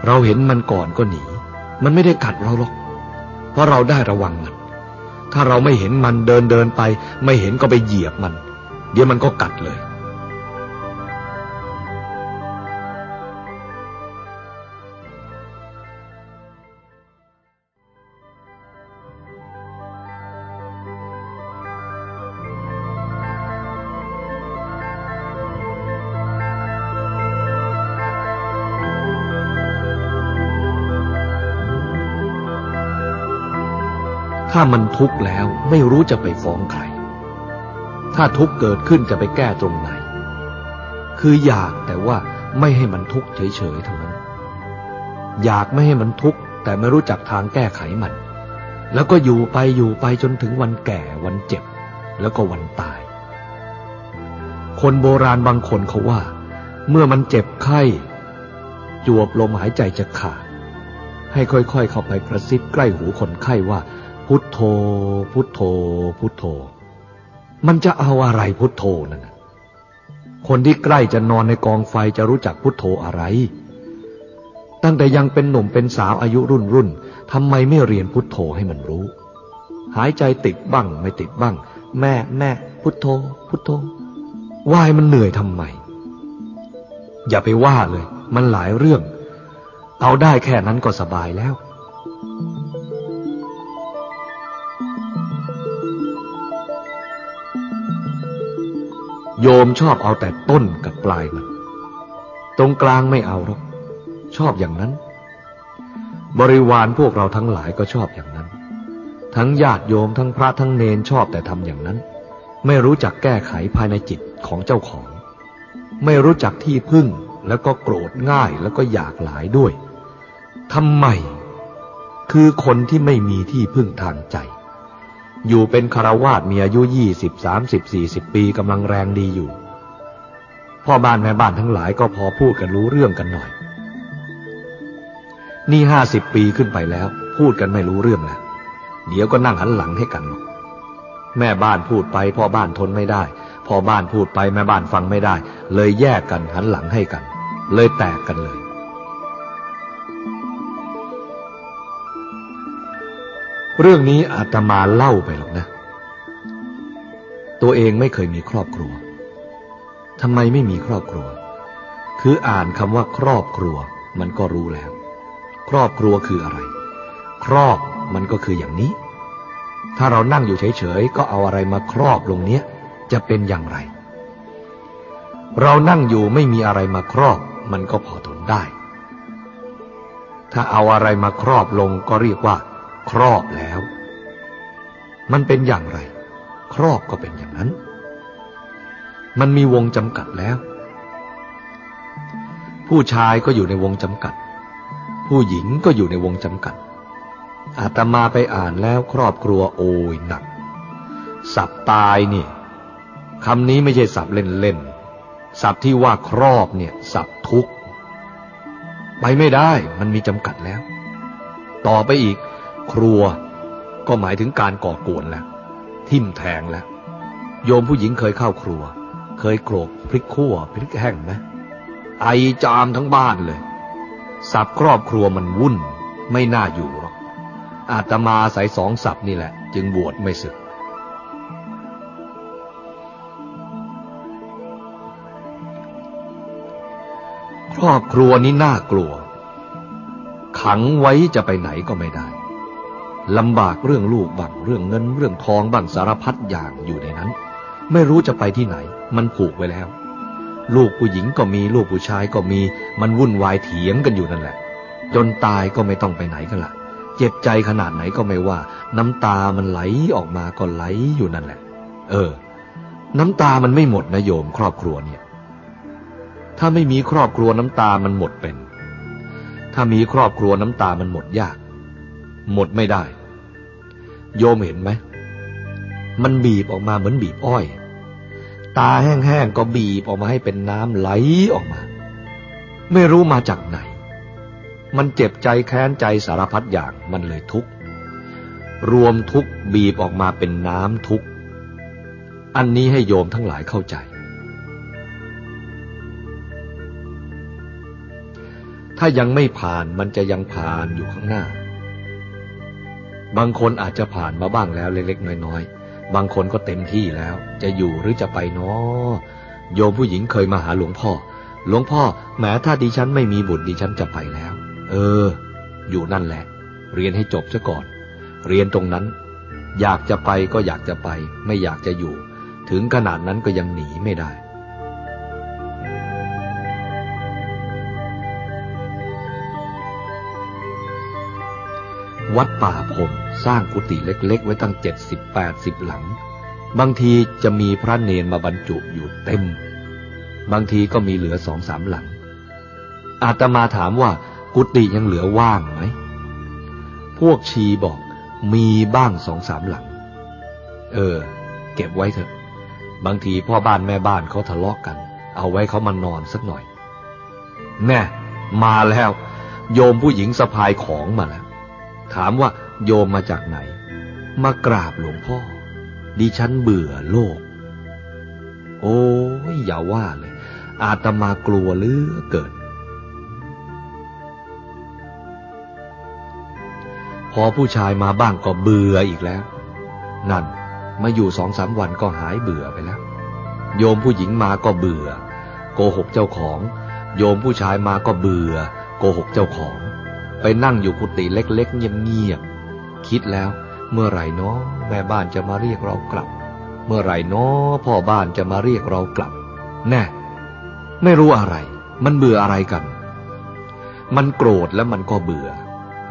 เราเห็นมันก่อนก็หนี มันไม่ได้กัดเราหรอก เพราะเราได้ระวังมัน ถ้าเราไม่เห็นมันเดินเดินไป ไม่เห็นก็ไปเหยียบมัน เดี๋ยวมันก็กัดเลย ถ้ามันทุกข์แล้วไม่รู้จะไปฟ้องใคร ถ้าทุกข์เกิดขึ้นจะไปแก้ตรงไหน คืออยากแต่ว่าไม่ให้มันทุกข์เฉยๆเท่านั้น อยากไม่ให้มันทุกข์แต่ไม่รู้จักทางแก้ไขมัน แล้วก็อยู่ไปอยู่ไปจนถึงวันแก่วันเจ็บ แล้วก็วันตาย คนโบราณบางคนเขาว่า เมื่อมันเจ็บไข้ จวบลมหายใจจะขาดให้ค่อยๆ เข้าไปกระซิบใกล้หูคนไข้ว่า พุทโธ พุทโธ พุทโธ มันจะเอาอะไรพุทโธนั่นคนที่ใกล้จะนอนในกองไฟจะรู้จักพุทโธอะไร ตั้งแต่ยังเป็นหนุ่มเป็นสาวอายุรุ่นรุ่นทำไมไม่เรียนพุทโธให้มันรู้ หายใจติดบ้างไม่ติดบ้าง แม่แม่พุทโธ พุทโธว่ายมันเหนื่อยทำไม อย่าไปว่าเลย มันหลายเรื่อง เอาได้แค่นั้นก็สบายแล้ว โยมชอบเอาแต่ต้นกับปลายมันตรงกลางไม่เอาหรอก ชอบอย่างนั้น บริวารพวกเราทั้งหลายก็ชอบอย่างนั้น ทั้งญาติโยมทั้งพระทั้งเนนชอบแต่ทำอย่างนั้น ไม่รู้จักแก้ไขภายในจิตของเจ้าของ ไม่รู้จักที่พึ่งแล้วก็โกรธง่ายแล้วก็อยากหลายด้วยทำไม คือคนที่ไม่มีที่พึ่งทางใจ อยู่เป็นคารวาสมีอายุยี่สิบสามสิบสี่สิบปีกำลังแรงดีอยู่ พ่อบ้านแม่บ้านทั้งหลายก็พอพูดกันรู้เรื่องกันหน่อย นี่ห้าสิบปีขึ้นไปแล้ว พูดกันไม่รู้เรื่องแล้ว เดี๋ยวก็นั่งหันหลังให้กันหรอกแม่บ้านพูดไป พ่อบ้านทนไม่ได้ พ่อบ้านพูดไปแม่บ้านฟังไม่ได้ เลยแยกกันหันหลังให้กัน เลยแตกกันเลย เรื่องนี้อาตมาเล่าไปหรอกนะ ตัวเองไม่เคยมีครอบครัวทำไมไม่มีครอบครัว คืออ่านคำว่าครอบครัว มันก็รู้แล้ว ครอบครัวคืออะไร ครอบมันก็คืออย่างนี้ ถ้าเรานั่งอยู่เฉยๆ ก็เอาอะไรมาครอบลงเนี้ย จะเป็นอย่างไร เรานั่งอยู่ไม่มีอะไรมาครอบ มันก็พอทนได้ ถ้าเอาอะไรมาครอบลงก็เรียกว่า ครอบแล้ว มันเป็นอย่างไร ครอบก็เป็นอย่างนั้น มันมีวงจำกัดแล้ว ผู้ชายก็อยู่ในวงจำกัด ผู้หญิงก็อยู่ในวงจำกัด อาตมาไปอ่านแล้วครอบครัวโอยหนัก สับตายนี่คำนี้ไม่ใช่สับเล่นๆสับที่ว่าครอบเนี่ยสับทุกไปไม่ได้มันมีจำกัดแล้ว ต่อไปอีก ครัวก็หมายถึงการก่อกวนแล้วทิ่มแทงแล้วโยมผู้หญิงเคยเข้าครัว เคยโกรกพริกขั่วพริกแห้งไหมไอจามทั้งบ้านเลยสับครอบครัวมันวุ่น ไม่น่าอยู่หรอกอาตมาใส่สองสับนี่แหละ จึงบวชไม่สึก ครอบครัวนี้น่ากลัว ขังไว้จะไปไหนก็ไม่ได้ ลำบากเรื่องลูกบ้างเรื่องเงิน เรื่องทองบ้างสารพัดอย่างอยู่ในนั้น ไม่รู้จะไปที่ไหน มันผูกไว้แล้ว ลูกผู้หญิงก็มีลูกผู้ชายก็มี มันวุ่นวายเถียงกันอยู่นั่นแหละ จนตายก็ไม่ต้องไปไหนกันละเจ็บใจขนาดไหนก็ไม่ว่า น้ำตามันไหลออกมาก็ไหลอยู่นั่นแหละ เออ น้ำตามันไม่หมดนะโยมครอบครัวเนี่ย ถ้าไม่มีครอบครัวน้ำตามันหมดเป็น ถ้ามีครอบครัวน้ำตามันหมดยาก หมดไม่ได้ โยมเห็นไหม มันบีบออกมาเหมือนบีบอ้อย ตาแห้งๆก็บีบออกมาให้เป็นน้ำไหลออกมา ไม่รู้มาจากไหน มันเจ็บใจแค้นใจสารพัดอย่างมันเลยทุกข์ รวมทุกข์บีบออกมาเป็นน้ำทุกข์ อันนี้ให้โยมทั้งหลายเข้าใจถ้ายังไม่ผ่านมันจะยังผ่านอยู่ข้างหน้า บางคนอาจจะผ่านมาบ้างแล้วเล็กๆน้อยๆ บางคนก็เต็มที่แล้ว จะอยู่หรือจะไปเนาะโยมผู้หญิงเคยมาหาหลวงพ่อ หลวงพ่อแม้ถ้าดิฉันไม่มีบุตรดิฉันจะไปแล้ว เออ อยู่นั่นแหละ เรียนให้จบซะก่อน เรียนตรงนั้น อยากจะไปก็อยากจะไป ไม่อยากจะอยู่ ถึงขนาดนั้นก็ยังหนีไม่ได้ วัดป่าพมสร้างกุฏิเล็ก ๆ ไว้ตั้งเจ็ดสิบแปดสิบหลัง บางทีจะมีพระเนนมาบรรจุอยู่เต็ม บางทีก็มีเหลือสองสามหลัง อาตมาถามว่ากุฏิยังเหลือว่างไหม พวกชีบอกมีบ้างสองสามหลัง เออ เก็บไว้เถอะ บางทีพ่อบ้านแม่บ้านเขาทะเลาะกกัน เอาไว้เขามานอนสักหน่อย แน่ มาแล้ว โยมผู้หญิงสะพายของมาแล้ว ถามว่าโยมมาจากไหน มากราบหลวงพ่อ ดิฉันเบื่อโลก โอ้ยอย่าว่าเลย อาตมากลัวเลือเกินพอผู้ชายมาบ้างก็เบื่ออีกแล้ว นั่นมาอยู่สองสามวันก็หายเบื่อไปแล้ว โยมผู้หญิงมาก็เบื่อ โกหกเจ้าของ โยมผู้ชายมาก็เบื่อ โกหกเจ้าของ ไปนั่งอยู่กุฏิเล็กๆเงียบๆคิดแล้ว เมื่อไหร่น้อแม่บ้านจะมาเรียกเรากลับ เมื่อไหร่น้อพ่อบ้านจะมาเรียกเรากลับ แน่ ไม่รู้อะไร มันเบื่ออะไรกัน มันโกรธแล้วมันก็เบื่อ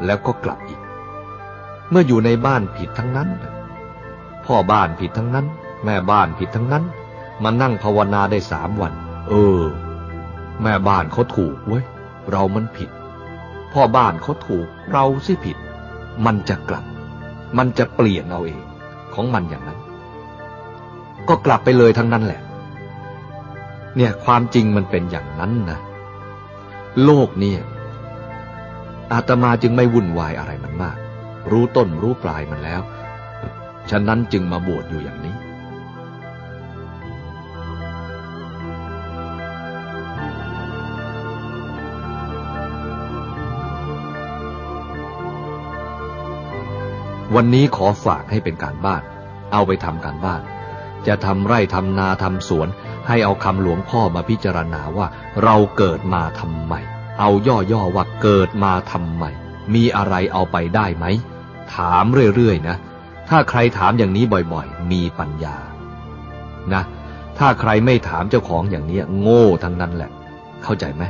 แล้วก็กลับอีก เมื่ออยู่ในบ้านผิดทั้งนั้น พ่อบ้านผิดทั้งนั้น แม่บ้านผิดทั้งนั้นมานั่งภาวนาได้สามวัน เออ แม่บ้านเขาถูกเว้ย เรามันผิด พ่อบ้านเขาถูกเราสิผิด มันจะกลับ มันจะเปลี่ยนเอาเองของมันอย่างนั้น ก็กลับไปเลยทั้งนั้นแหละ เนี่ยความจริงมันเป็นอย่างนั้นนะโลกเนี่ยอาตมาจึงไม่วุ่นวายอะไรมันมาก รู้ต้นรู้ปลายมันแล้ว ฉะนั้นจึงมาบวชอยู่อย่างนี้ วันนี้ขอฝากให้เป็นการบ้าน เอาไปทำการบ้าน จะทำไร่ทำนาทำสวน ให้เอาคำหลวงพ่อมาพิจารณาว่า เราเกิดมาทำไม เอาย่อๆว่าเกิดมาทำไม มีอะไรเอาไปได้ไหม ถามเรื่อยๆนะ ถ้าใครถามอย่างนี้บ่อยๆ มีปัญญา นะ ถ้าใครไม่ถามเจ้าของอย่างนี้โง่ทั้งนั้นแหละ เข้าใจไหม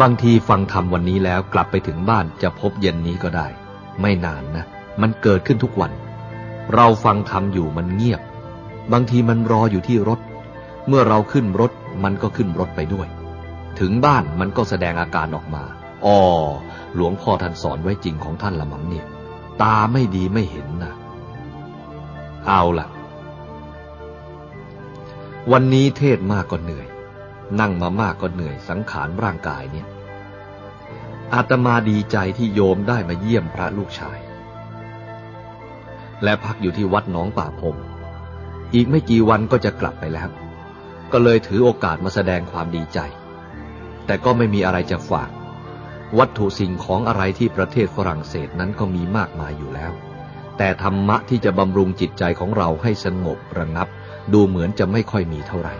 บางทีฟังธรรมวันนี้แล้วกลับไปถึงบ้านจะพบเย็นนี้ก็ได้ ไม่นานนะ มันเกิดขึ้นทุกวัน เราฟังทำอยู่มันเงียบ บางทีมันรออยู่ที่รถ เมื่อเราขึ้นรถมันก็ขึ้นรถไปด้วย ถึงบ้านมันก็แสดงอาการออกมาอ๋อหลวงพ่อท่านสอนไว้จริงของท่านละมั้งเนี่ย ตาไม่ดีไม่เห็นนะเอาล่ะ วันนี้เทศมากก็เหนื่อย นั่งมามากก็เหนื่อยสังขารร่างกายเนี่ย อาตมาดีใจที่โยมได้มาเยี่ยมพระลูกชาย และพักอยู่ที่วัดหนองป่าพงอีกไม่กี่วันก็จะกลับไปแล้ว ก็เลยถือโอกาสมาแสดงความดีใจ แต่ก็ไม่มีอะไรจะฝาก วัตถุสิ่งของอะไรที่ประเทศฝรั่งเศสนั้นก็มีมากมายอยู่แล้ว แต่ธรรมะที่จะบำรุงจิตใจของเราให้สงบระงับ ดูเหมือนจะไม่ค่อยมีเท่าไหร่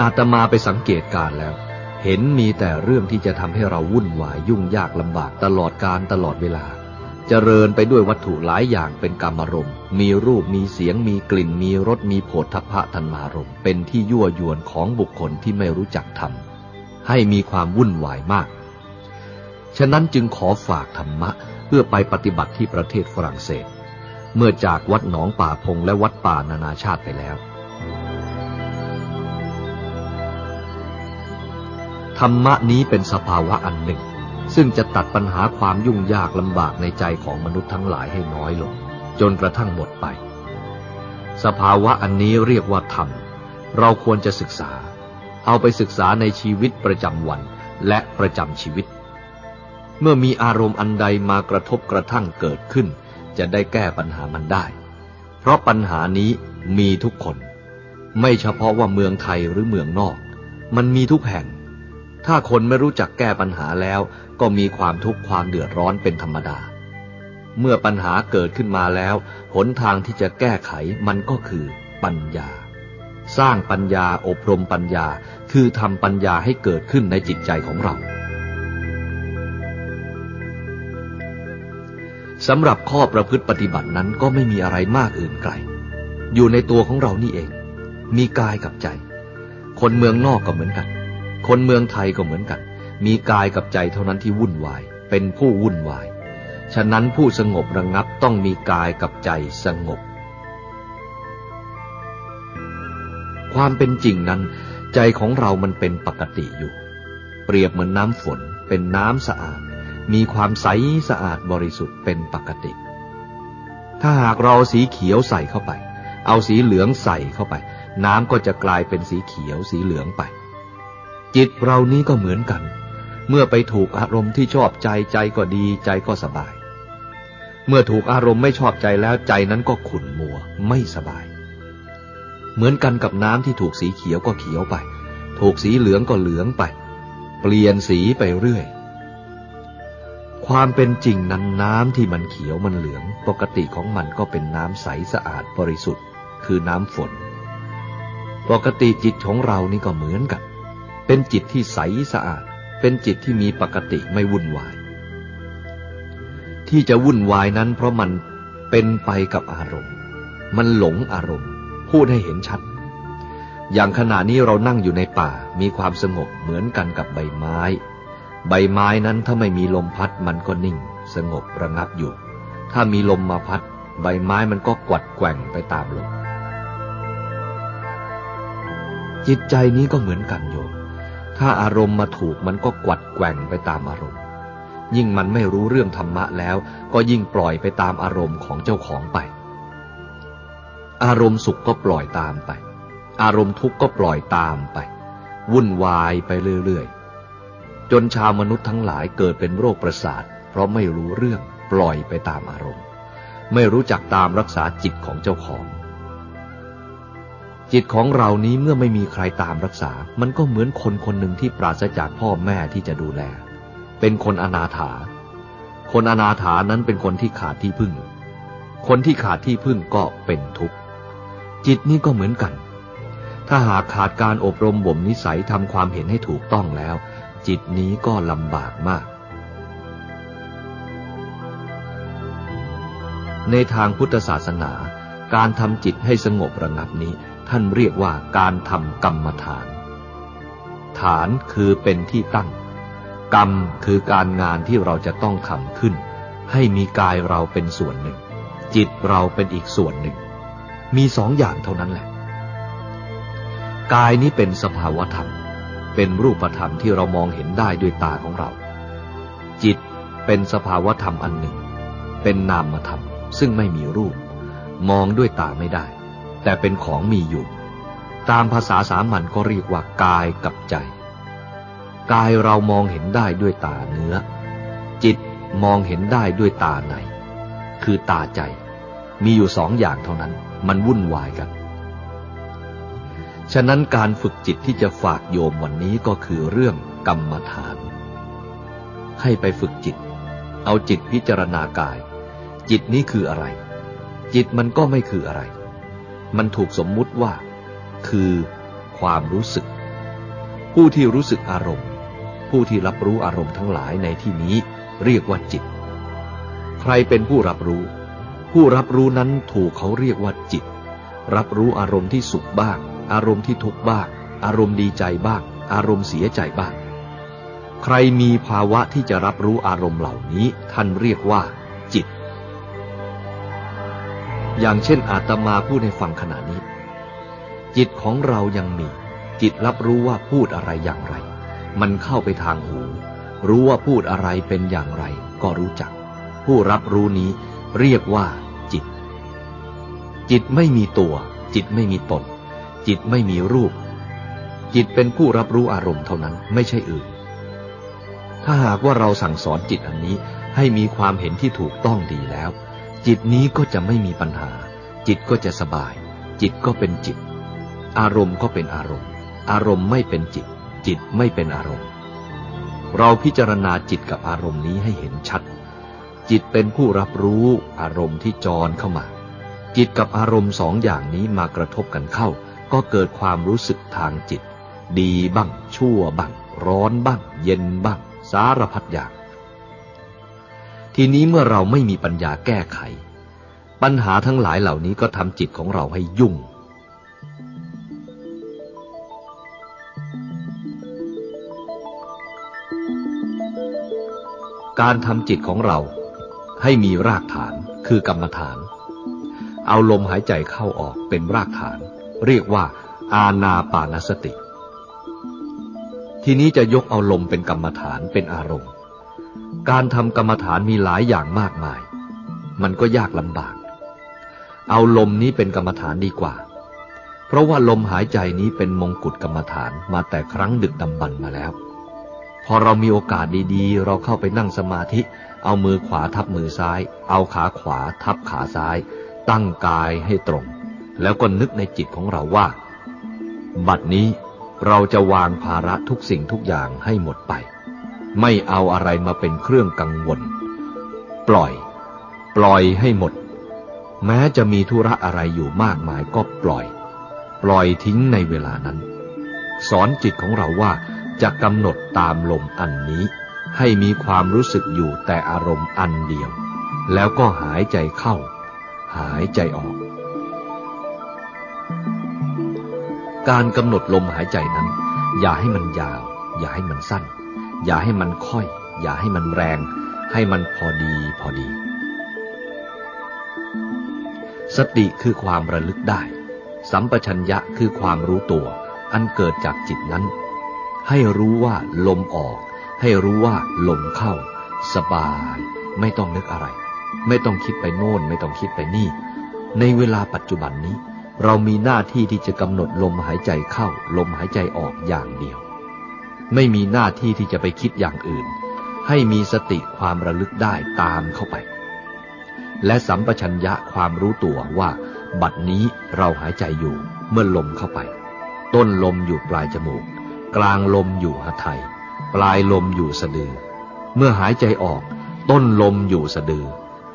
อาตมาไปสังเกตการแล้ว เห็นมีแต่เรื่องที่จะทำให้เราวุ่นวายยุ่งยากลำบากตลอดการตลอดเวลาจเจริญไปด้วยวัตถุหลายอย่างเป็นกรรมารมณ์มีรูปมีเสียงมีกลิ่น มีรสมีโผฏฐพะธรรมารมณ์เป็นที่ยั่วยวนของบุคคลที่ไม่รู้จักธรรมให้มีความวุ่นวายมาก ฉะนั้นจึงขอฝากธรรมะเพื่อไปปฏิบัติที่ประเทศฝรั่งเศส เมื่อจากวัดหนองป่าพงและวัดป่านานาชาติไปแล้ว ธรรมะนี้เป็นสภาวะอันหนึ่ง ซึ่งจะตัดปัญหาความยุ่งยากลำบากในใจของมนุษย์ทั้งหลายให้น้อยลง จนกระทั่งหมดไป สภาวะอันนี้เรียกว่าธรรม เราควรจะศึกษา เอาไปศึกษาในชีวิตประจำวันและประจำชีวิต เมื่อมีอารมณ์อันใดมากระทบกระทั่งเกิดขึ้น จะได้แก้ปัญหามันได้ เพราะปัญหานี้มีทุกคน ไม่เฉพาะว่าเมืองไทยหรือเมืองนอก มันมีทุกแห่ง ถ้าคนไม่รู้จักแก้ปัญหาแล้ว ก็มีความทุกข์ความเดือดร้อนเป็นธรรมดา เมื่อปัญหาเกิดขึ้นมาแล้ว หนทางที่จะแก้ไขมันก็คือปัญญา สร้างปัญญาอบรมปัญญาคือทำปัญญาให้เกิดขึ้นในจิตใจของเราสำหรับข้อประพฤติปฏิบัตินั้นก็ไม่มีอะไรมากอื่นไกล อยู่ในตัวของเรานี่เอง มีกายกับใจ คนเมืองนอกก็เหมือนกัน คนเมืองไทยก็เหมือนกัน มีกายกับใจเท่านั้นที่วุ่นวาย เป็นผู้วุ่นวาย ฉะนั้นผู้สงบระงับต้องมีกายกับใจสงบ ความเป็นจริงนั้น ใจของเรามันเป็นปกติอยู่ เปรียบเหมือนน้ำฝน เป็นน้ำสะอาด มีความใสสะอาดบริสุทธิ์เป็นปกติ ถ้าหากเราสีเขียวใส่เข้าไป เอาสีเหลืองใส่เข้าไป น้ำก็จะกลายเป็นสีเขียวสีเหลืองไป จิตเรานี้ก็เหมือนกัน เมื่อไปถูกอารมณ์ที่ชอบใจใจก็ดีใจก็สบาย เมื่อถูกอารมณ์ไม่ชอบใจแล้วใจนั้นก็ขุ่นมัวไม่สบาย เหมือนกันกับน้ำที่ถูกสีเขียวก็เขียวไป ถูกสีเหลืองก็เหลืองไป เปลี่ยนสีไปเรื่อย ความเป็นจริงนั้นน้ำที่มันเขียวมันเหลือง ปกติของมันก็เป็นน้ำใสสะอาดบริสุทธิ์ คือน้ำฝน ปกติจิตของเรานี่ก็เหมือนกัน เป็นจิตที่ใสสะอาด เป็นจิตที่มีปกติไม่วุ่นวาย ที่จะวุ่นวายนั้นเพราะมันเป็นไปกับอารมณ์ มันหลงอารมณ์ พูดให้เห็นชัด อย่างขณะนี้เรานั่งอยู่ในป่ามีความสงบเหมือนกันกับใบไม้ ใบไม้นั้นถ้าไม่มีลมพัดมันก็นิ่ง สงบระงับอยู่ ถ้ามีลมมาพัด ใบไม้มันก็กวัดแกว่งไปตามลมจิตใจนี้ก็เหมือนกันโย ถ้าอารมณ์มาถูกมันก็กวัดแกว่งไปตามอารมณ์ ยิ่งมันไม่รู้เรื่องธรรมะแล้ว ก็ยิ่งปล่อยไปตามอารมณ์ของเจ้าของไป อารมณ์สุขก็ปล่อยตามไป อารมณ์ทุกข์ก็ปล่อยตามไป วุ่นวายไปเรื่อยๆ จนชาวมนุษย์ทั้งหลายเกิดเป็นโรคประสาท เพราะไม่รู้เรื่องปล่อยไปตามอารมณ์ ไม่รู้จักตามรักษาจิตของเจ้าของ จิตของเรานี้เมื่อไม่มีใครตามรักษา มันก็เหมือนคนคนหนึ่งที่ปราศจากพ่อแม่ที่จะดูแล เป็นคนอนาถา คนอนาถานั้นเป็นคนที่ขาดที่พึ่ง คนที่ขาดที่พึ่งก็เป็นทุกข์ จิตนี้ก็เหมือนกัน ถ้าหากขาดการอบรมบ่มนิสัยทำความเห็นให้ถูกต้องแล้ว จิตนี้ก็ลำบากมาก ในทางพุทธศาสนา การทำจิตให้สงบระงับนี้ ท่านเรียกว่าการทำกรรมฐาน ฐานคือเป็นที่ตั้ง กรรมคือการงานที่เราจะต้องทำขึ้น ให้มีกายเราเป็นส่วนหนึ่ง จิตเราเป็นอีกส่วนหนึ่ง มีสองอย่างเท่านั้นแหละ กายนี้เป็นสภาวธรรม เป็นรูปธรรมที่เรามองเห็นได้ด้วยตาของเรา จิตเป็นสภาวธรรมอันหนึ่ง เป็นนามธรรมซึ่งไม่มีรูป มองด้วยตาไม่ได้ แต่เป็นของมีอยู่ ตามภาษาสามัญก็เรียกว่ากายกับใจ กายเรามองเห็นได้ด้วยตาเนื้อ จิตมองเห็นได้ด้วยตาใน คือตาใจ มีอยู่สองอย่างเท่านั้น มันวุ่นวายกัน ฉะนั้นการฝึกจิตที่จะฝากโยมวันนี้ก็คือเรื่องกรรมฐาน ให้ไปฝึกจิต เอาจิตพิจารณากาย จิตนี้คืออะไร จิตมันก็ไม่คืออะไร มันถูกสมมุติว่า คือ ความรู้สึก ผู้ที่รู้สึกอารมณ์ ผู้ที่รับรู้อารมณ์ทั้งหลายในที่นี้เรียกว่าจิต ใครเป็นผู้รับรู้ ผู้รับรู้นั้นถูกเขาเรียกว่าจิต รับรู้อารมณ์ที่สุขบ้าง อารมณ์ที่ทุกข์บ้าง อารมณ์ดีใจบ้าง อารมณ์เสียใจบ้าง ใครมีภาวะที่จะรับรู้อารมณ์เหล่านี้ ท่านเรียกว่า อย่างเช่นอาตมาพูดในฟังขณะนี้ จิตของเรายังมี จิตรับรู้ว่าพูดอะไรอย่างไร มันเข้าไปทางหู รู้ว่าพูดอะไรเป็นอย่างไร ก็รู้จัก ผู้รับรู้นี้เรียกว่า จิต จิตไม่มีตัว จิตไม่มีตน จิตไม่มีรูป จิตเป็นผู้รับรู้อารมณ์เท่านั้นไม่ใช่อื่น ถ้าหากว่าเราสั่งสอนจิตอันนี้ให้มีความเห็นที่ถูกต้องดีแล้ว จิตนี้ก็จะไม่มีปัญหา จิตก็จะสบาย จิตก็เป็นจิต อารมณ์ก็เป็นอารมณ์ อารมณ์ไม่เป็นจิต จิตไม่เป็นอารมณ์ เราพิจารณาจิตกับอารมณ์นี้ให้เห็นชัด จิตเป็นผู้รับรู้อารมณ์ที่จรเข้ามา จิตกับอารมณ์สองอย่างนี้มากระทบกันเข้า ก็เกิดความรู้สึกทางจิต ดีบ้าง ชั่วบ้าง ร้อนบ้าง เย็นบ้าง สารพัดอย่าง ทีนี้เมื่อเราไม่มีปัญญาแก้ไข ปัญหาทั้งหลายเหล่านี้ก็ทำจิตของเราให้ยุ่ง การทำจิตของเราให้มีรากฐานคือกรรมฐาน เอาลมหายใจเข้าออกเป็นรากฐาน เรียกว่า อาณาปานสติ ทีนี้จะยกเอาลมเป็นกรรมฐานเป็นอารมณ์ การทำกรรมฐานมีหลายอย่างมากมาย มันก็ยากลำบาก เอาลมนี้เป็นกรรมฐานดีกว่า เพราะว่าลมหายใจนี้เป็นมงกุฎกรรมฐานมาแต่ครั้งดึกดำบรรมาแล้ว พอเรามีโอกาสดีๆ เราเข้าไปนั่งสมาธิ เอามือขวาทับมือซ้าย เอาขาขวาทับขาซ้าย ตั้งกายให้ตรง แล้วก็นึกในจิตของเราว่า บัดนี้เราจะวางภาระทุกสิ่งทุกอย่างให้หมดไป ไม่เอาอะไรมาเป็นเครื่องกังวล ปล่อย ปล่อยให้หมด แม้จะมีธุระอะไรอยู่มากมายก็ปล่อย ปล่อยทิ้งในเวลานั้น สอนจิตของเราว่าจะกำหนดตามลมอันนี้ ให้มีความรู้สึกอยู่แต่อารมณ์อันเดียว แล้วก็หายใจเข้า หายใจออก การกำหนดลมหายใจนั้น อย่าให้มันยาว อย่าให้มันสั้น อย่าให้มันค่อย อย่าให้มันแรง ให้มันพอดีพอดี สติคือความระลึกได้ สัมปชัญญะคือความรู้ตัว อันเกิดจากจิตนั้น ให้รู้ว่าลมออก ให้รู้ว่าลมเข้า สบาย ไม่ต้องนึกอะไร ไม่ต้องคิดไปโน่น ไม่ต้องคิดไปนี่ ในเวลาปัจจุบันนี้ เรามีหน้าที่ที่จะกำหนดลมหายใจเข้า ลมหายใจออกอย่างเดียว ไม่มีหน้าที่ที่จะไปคิดอย่างอื่น ให้มีสติความระลึกได้ตามเข้าไป และสัมปชัญญะความรู้ตัวว่า บัดนี้เราหายใจอยู่เมื่อลมเข้าไป ต้นลมอยู่ปลายจมูก กลางลมอยู่หทัยปลายลมอยู่สะดือ เมื่อหายใจออก ต้นลมอยู่สะดือ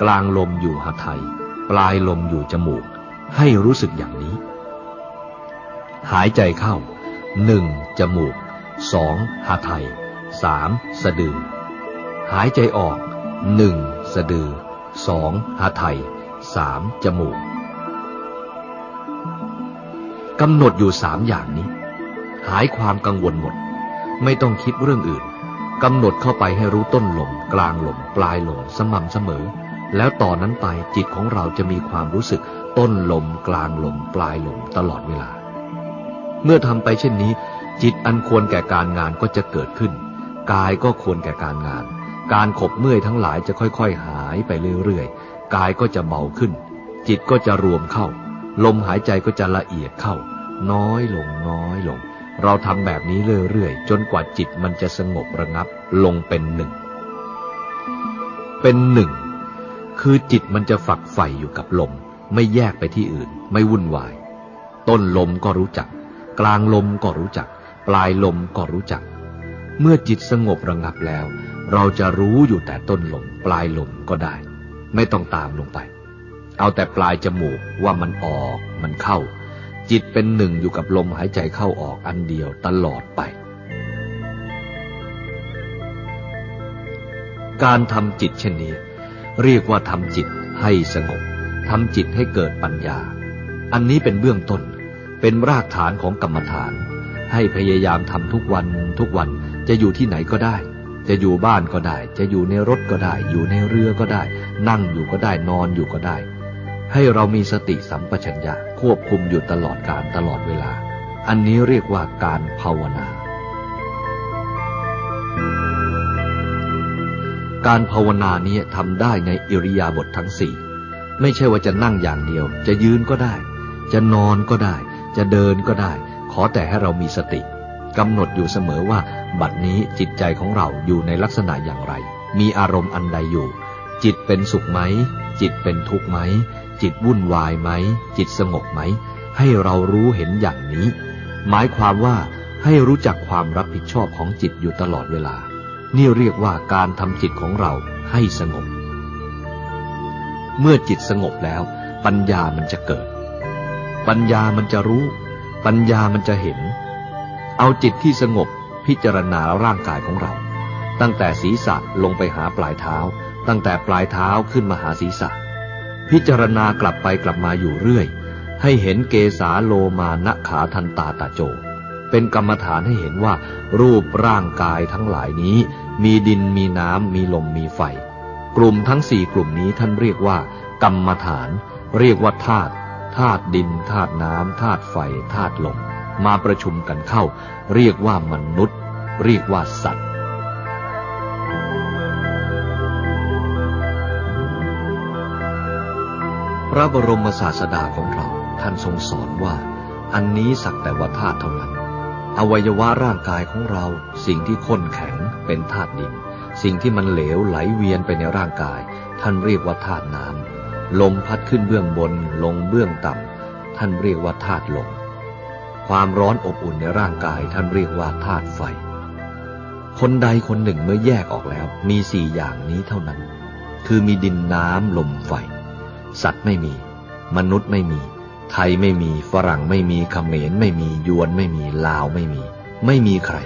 กลางลมอยู่หทัยปลายลมอยู่จมูก ให้รู้สึกอย่างนี้ หายใจเข้าหนึ่งจมูก สองหทัยสามสะดือ หายใจออกหนึ่งสะดือสองหทัยสามจมูกกำหนดอยู่สามอย่างนี้ หายความกังวลหมด ไม่ต้องคิดเรื่องอื่นกำหนดเข้าไปให้รู้ต้นลมกลางลมปลายลมสม่ำเสมอ แล้วต่อนนั้นไปจิตของเราจะมีความรู้สึกต้นลมกลางลมปลายลมตลอดเวลา เมื่อทำไปเช่นนี้ จิตอันควรแก่การงานก็จะเกิดขึ้น กายก็ควรแก่การงาน การขบเมื่อยทั้งหลายจะค่อยๆ หายไปเรื่อยๆ กายก็จะเบาขึ้น จิตก็จะรวมเข้า ลมหายใจก็จะละเอียดเข้า น้อยลงน้อยลง เราทำแบบนี้เรื่อยๆ จนกว่าจิตมันจะสงบระงับลงเป็นหนึ่ง เป็นหนึ่ง คือจิตมันจะฝักใฝ่อยู่กับลม ไม่แยกไปที่อื่น ไม่วุ่นวาย ต้นลมก็รู้จัก กลางลมก็รู้จัก ลายลมก็รู้จัก เมื่อจิตสงบระงับแล้ว เราจะรู้อยู่แต่ต้นลมปลายลมก็ได้ ไม่ต้องตามลงไป เอาแต่ปลายจมูกว่ามันออกมันเข้า จิตเป็นหนึ่งอยู่กับลมหายใจเข้าออกอันเดียวตลอดไป การทำจิตเช่นนี้ เรียกว่าทำจิตให้สงบทำจิตให้เกิดปัญญา อันนี้เป็นเบื้องต้นเป็นรากฐานของกรรมฐาน ให้พยายามทำทุกวันทุกวัน จะอยู่ที่ไหนก็ได้ จะอยู่บ้านก็ได้ จะอยู่ในรถก็ได้ อยู่ในเรือก็ได้ นั่งอยู่ก็ได้นอนอยู่ก็ได้ ให้เรามีสติสัมปชัญญะควบคุมอยู่ตลอดการตลอดเวลา อันนี้เรียกว่าการภาวนา การภาวนานี้ทำได้ในอิริยาบถททั้งสี่ไม่ใช่ว่าจะนั่งอย่างเดียว จะยืนก็ได้ จะนอนก็ได้ จะเดินก็ได้ ขอแต่ให้เรามีสติกำหนดอยู่เสมอว่า บัดนี้จิตใจของเราอยู่ในลักษณะอย่างไร มีอารมณ์อันใดอยู่ จิตเป็นสุขไหม จิตเป็นทุกข์ไหม จิตวุ่นวายไหม จิตสงบไหม ให้เรารู้เห็นอย่างนี้ หมายความว่าให้รู้จักความรับผิดชอบของจิตอยู่ตลอดเวลา นี่เรียกว่าการทำจิตของเราให้สงบ เมื่อจิตสงบแล้ว ปัญญามันจะเกิด ปัญญามันจะรู้ ปัญญามันจะเห็น เอาจิตที่สงบพิจารณาร่างกายของเรา ตั้งแต่ศีรษะลงไปหาปลายเท้า ตั้งแต่ปลายเท้าขึ้นมาหาศีรษะ พิจารณากลับไปกลับมาอยู่เรื่อย ให้เห็นเกสาโลมานขาทันตาตาโจ เป็นกรรมฐานให้เห็นว่า รูปร่างกายทั้งหลายนี้ มีดินมีน้ำมีลมมีไฟ กลุ่มทั้งสี่กลุ่มนี้ท่านเรียกว่า กรรมฐาน เรียกว่าธาตุ ธาตุดินธาตุน้ำธาตุไฟธาตุลมมาประชุมกันเข้า เรียกว่ามนุษย์ เรียกว่าสัตว์ พระบรมศาสดาของเราท่านทรงสอนว่า อันนี้สักแต่ว่าธาตุเท่านั้น อวัยวะร่างกายของเราสิ่งที่ข้นแข็งเป็นธาตุดิน สิ่งที่มันเหลวไหลเวียนไปในร่างกาย ท่านเรียกว่าธาตุน้ำ ลมพัดขึ้นเบื้องบนลงเบื้องต่ำท่านเรียกว่าธาตุลม ความร้อนอบอุ่นในร่างกายท่านเรียกว่าธาตุไฟ คนใดคนหนึ่งเมื่อแยกออกแล้ว มีสี่อย่างนี้เท่านั้น คือมีดินน้ำลมไฟ สัตว์ไม่มี มนุษย์ไม่มี ไทยไม่มีฝรั่งไม่มีเขมรไม่มียวนไม่มีลาวไม่มี ไม่มีใคร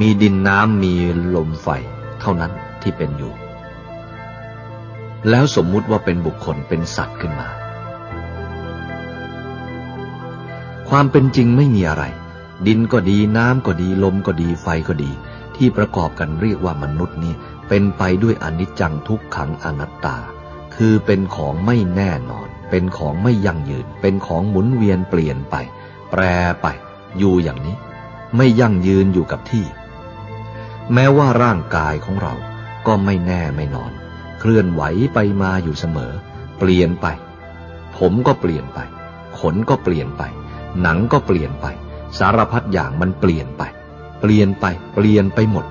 มีดินน้ำมีลมไฟ เท่านั้นที่เป็นอยู่ แล้วสมมุติว่าเป็นบุคคลเป็นสัตว์ขึ้นมา ความเป็นจริงไม่มีอะไร ดินก็ดีน้ำก็ดีลมก็ดีไฟก็ดี ที่ประกอบกันเรียกว่ามนุษย์นี้เป็นไปด้วยอนิจจังทุกขังอนัตตา คือเป็นของไม่แน่นอน เป็นของไม่ยั่งยืน เป็นของหมุนเวียนเปลี่ยนไป แปรไป อยู่อย่างนี้ ไม่ยั่งยืนอยู่กับที่ แม้ว่าร่างกายของเราก็ไม่แน่ไม่นอน ลื่อนไหวไปมาอยู่เสมอ เปลี่ยนไป ผมก็เปลี่ยนไป ขนก็เปลี่ยนไป หนังก็เปลี่ยนไป สารพัดอย่างมันเปลี่ยนไป เปลี่ยนไป เปลี่ยนไปหมด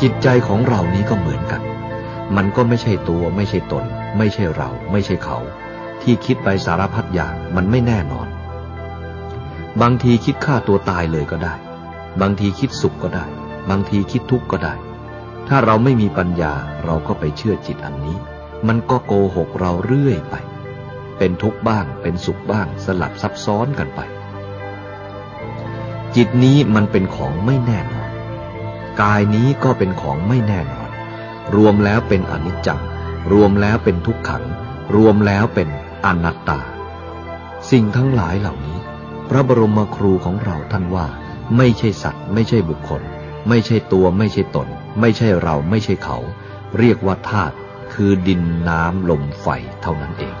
จิตใจของเรานี้ก็เหมือนกัน มันก็ไม่ใช่ตัวไม่ใช่ตน ไม่ใช่เรา ไม่ใช่เขา ที่คิดไปสารพัดอย่างมันไม่แน่นอน บางทีคิดฆ่าตัวตายเลยก็ได้ บางทีคิดสุขก็ได้ บางทีคิดทุกข์ก็ได้ ถ้าเราไม่มีปัญญาเราก็ไปเชื่อจิตอันนี้ มันก็โกหกเราเรื่อยไป เป็นทุกข์บ้าง เป็นสุขบ้าง สลับซับซ้อนกันไป จิตนี้มันเป็นของไม่แน่นอน กายนี้ก็เป็นของไม่แน่นอน รวมแล้วเป็นอนิจจัง รวมแล้วเป็นทุกขัง รวมแล้วเป็นอนัตตา สิ่งทั้งหลายเหล่านี้ พระบรมครูของเราท่านว่า ไม่ใช่สัตว์ ไม่ใช่บุคคล ไม่ใช่ตัวไม่ใช่ตน ไม่ใช่เราไม่ใช่เขา เรียกว่าธาตุคือดินน้ำลมไฟเท่านั้นเอง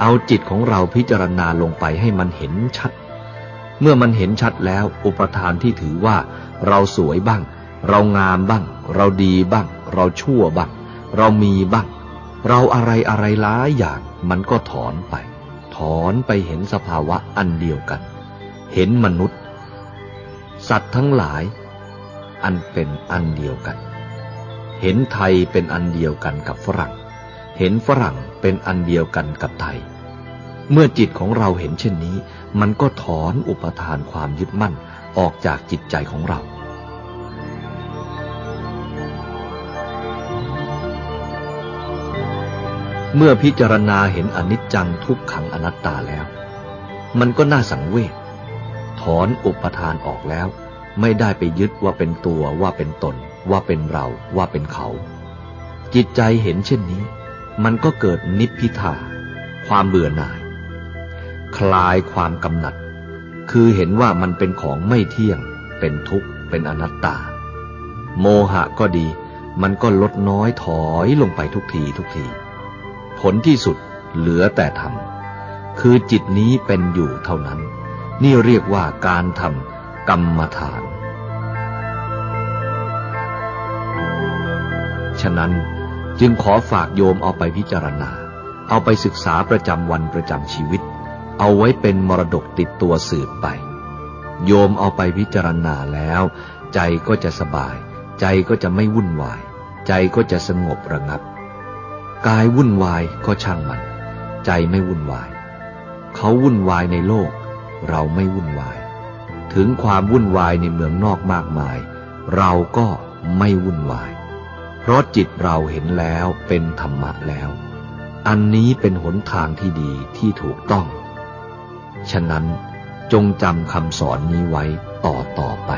เอาจิตของเราพิจารณาลงไปให้มันเห็นชัด เมื่อมันเห็นชัดแล้ว อุปทานที่ถือว่า เราสวยบ้าง เรางามบ้าง เราดีบ้าง เราชั่วบ้าง เรามีบ้าง เราอะไรอะไรหลายอย่าง มันก็ถอนไป ถอนไปเห็นสภาวะอันเดียวกัน เห็นมนุษย์ สัตว์ทั้งหลาย อันเป็นอันเดียวกัน เห็นไทยเป็นอันเดียวกันกับฝรั่ง เห็นฝรั่งเป็นอันเดียวกันกับไทย เมื่อจิตของเราเห็นเช่นนี้ มันก็ถอนอุปทานความยึดมั่นออกจากจิตใจของเราเมื่อพิจารณาเห็นอนิจจังทุกขังอนัตตาแล้ว มันก็น่าสังเวช อนอุปทานออกแล้ว ไม่ได้ไปยึดว่าเป็นตัวว่าเป็นตน ว่าเป็นเราว่าเป็นเขา จิตใจเห็นเช่นนี้ มันก็เกิดนิพพิทาความเบื่อหน่าย คลายความกำหนัด คือเห็นว่ามันเป็นของไม่เที่ยง เป็นทุกข์ เป็นอนัตตา โมหะก็ดี มันก็ลดน้อยถอยลงไปทุกทีทุกที ผลที่สุดเหลือแต่ธรรมคือจิตนี้เป็นอยู่เท่านั้น นี่เรียกว่าการทำกรรมฐาน ฉะนั้นจึงขอฝากโยมเอาไปพิจารณา เอาไปศึกษาประจำวันประจำชีวิต เอาไว้เป็นมรดกติดตัวสืบไป โยมเอาไปพิจารณาแล้ว ใจก็จะสบาย ใจก็จะไม่วุ่นวาย ใจก็จะสงบระงับ กายวุ่นวายก็ช่างมัน ใจไม่วุ่นวาย เขาวุ่นวายในโลก เราไม่วุ่นวาย ถึงความวุ่นวายในเมืองนอกมากมาย เราก็ไม่วุ่นวาย เพราะจิตเราเห็นแล้วเป็นธรรมะแล้ว อันนี้เป็นหนทางที่ดีที่ถูกต้อง ฉะนั้นจงจำคำสอนนี้ไว้ต่อต่อไป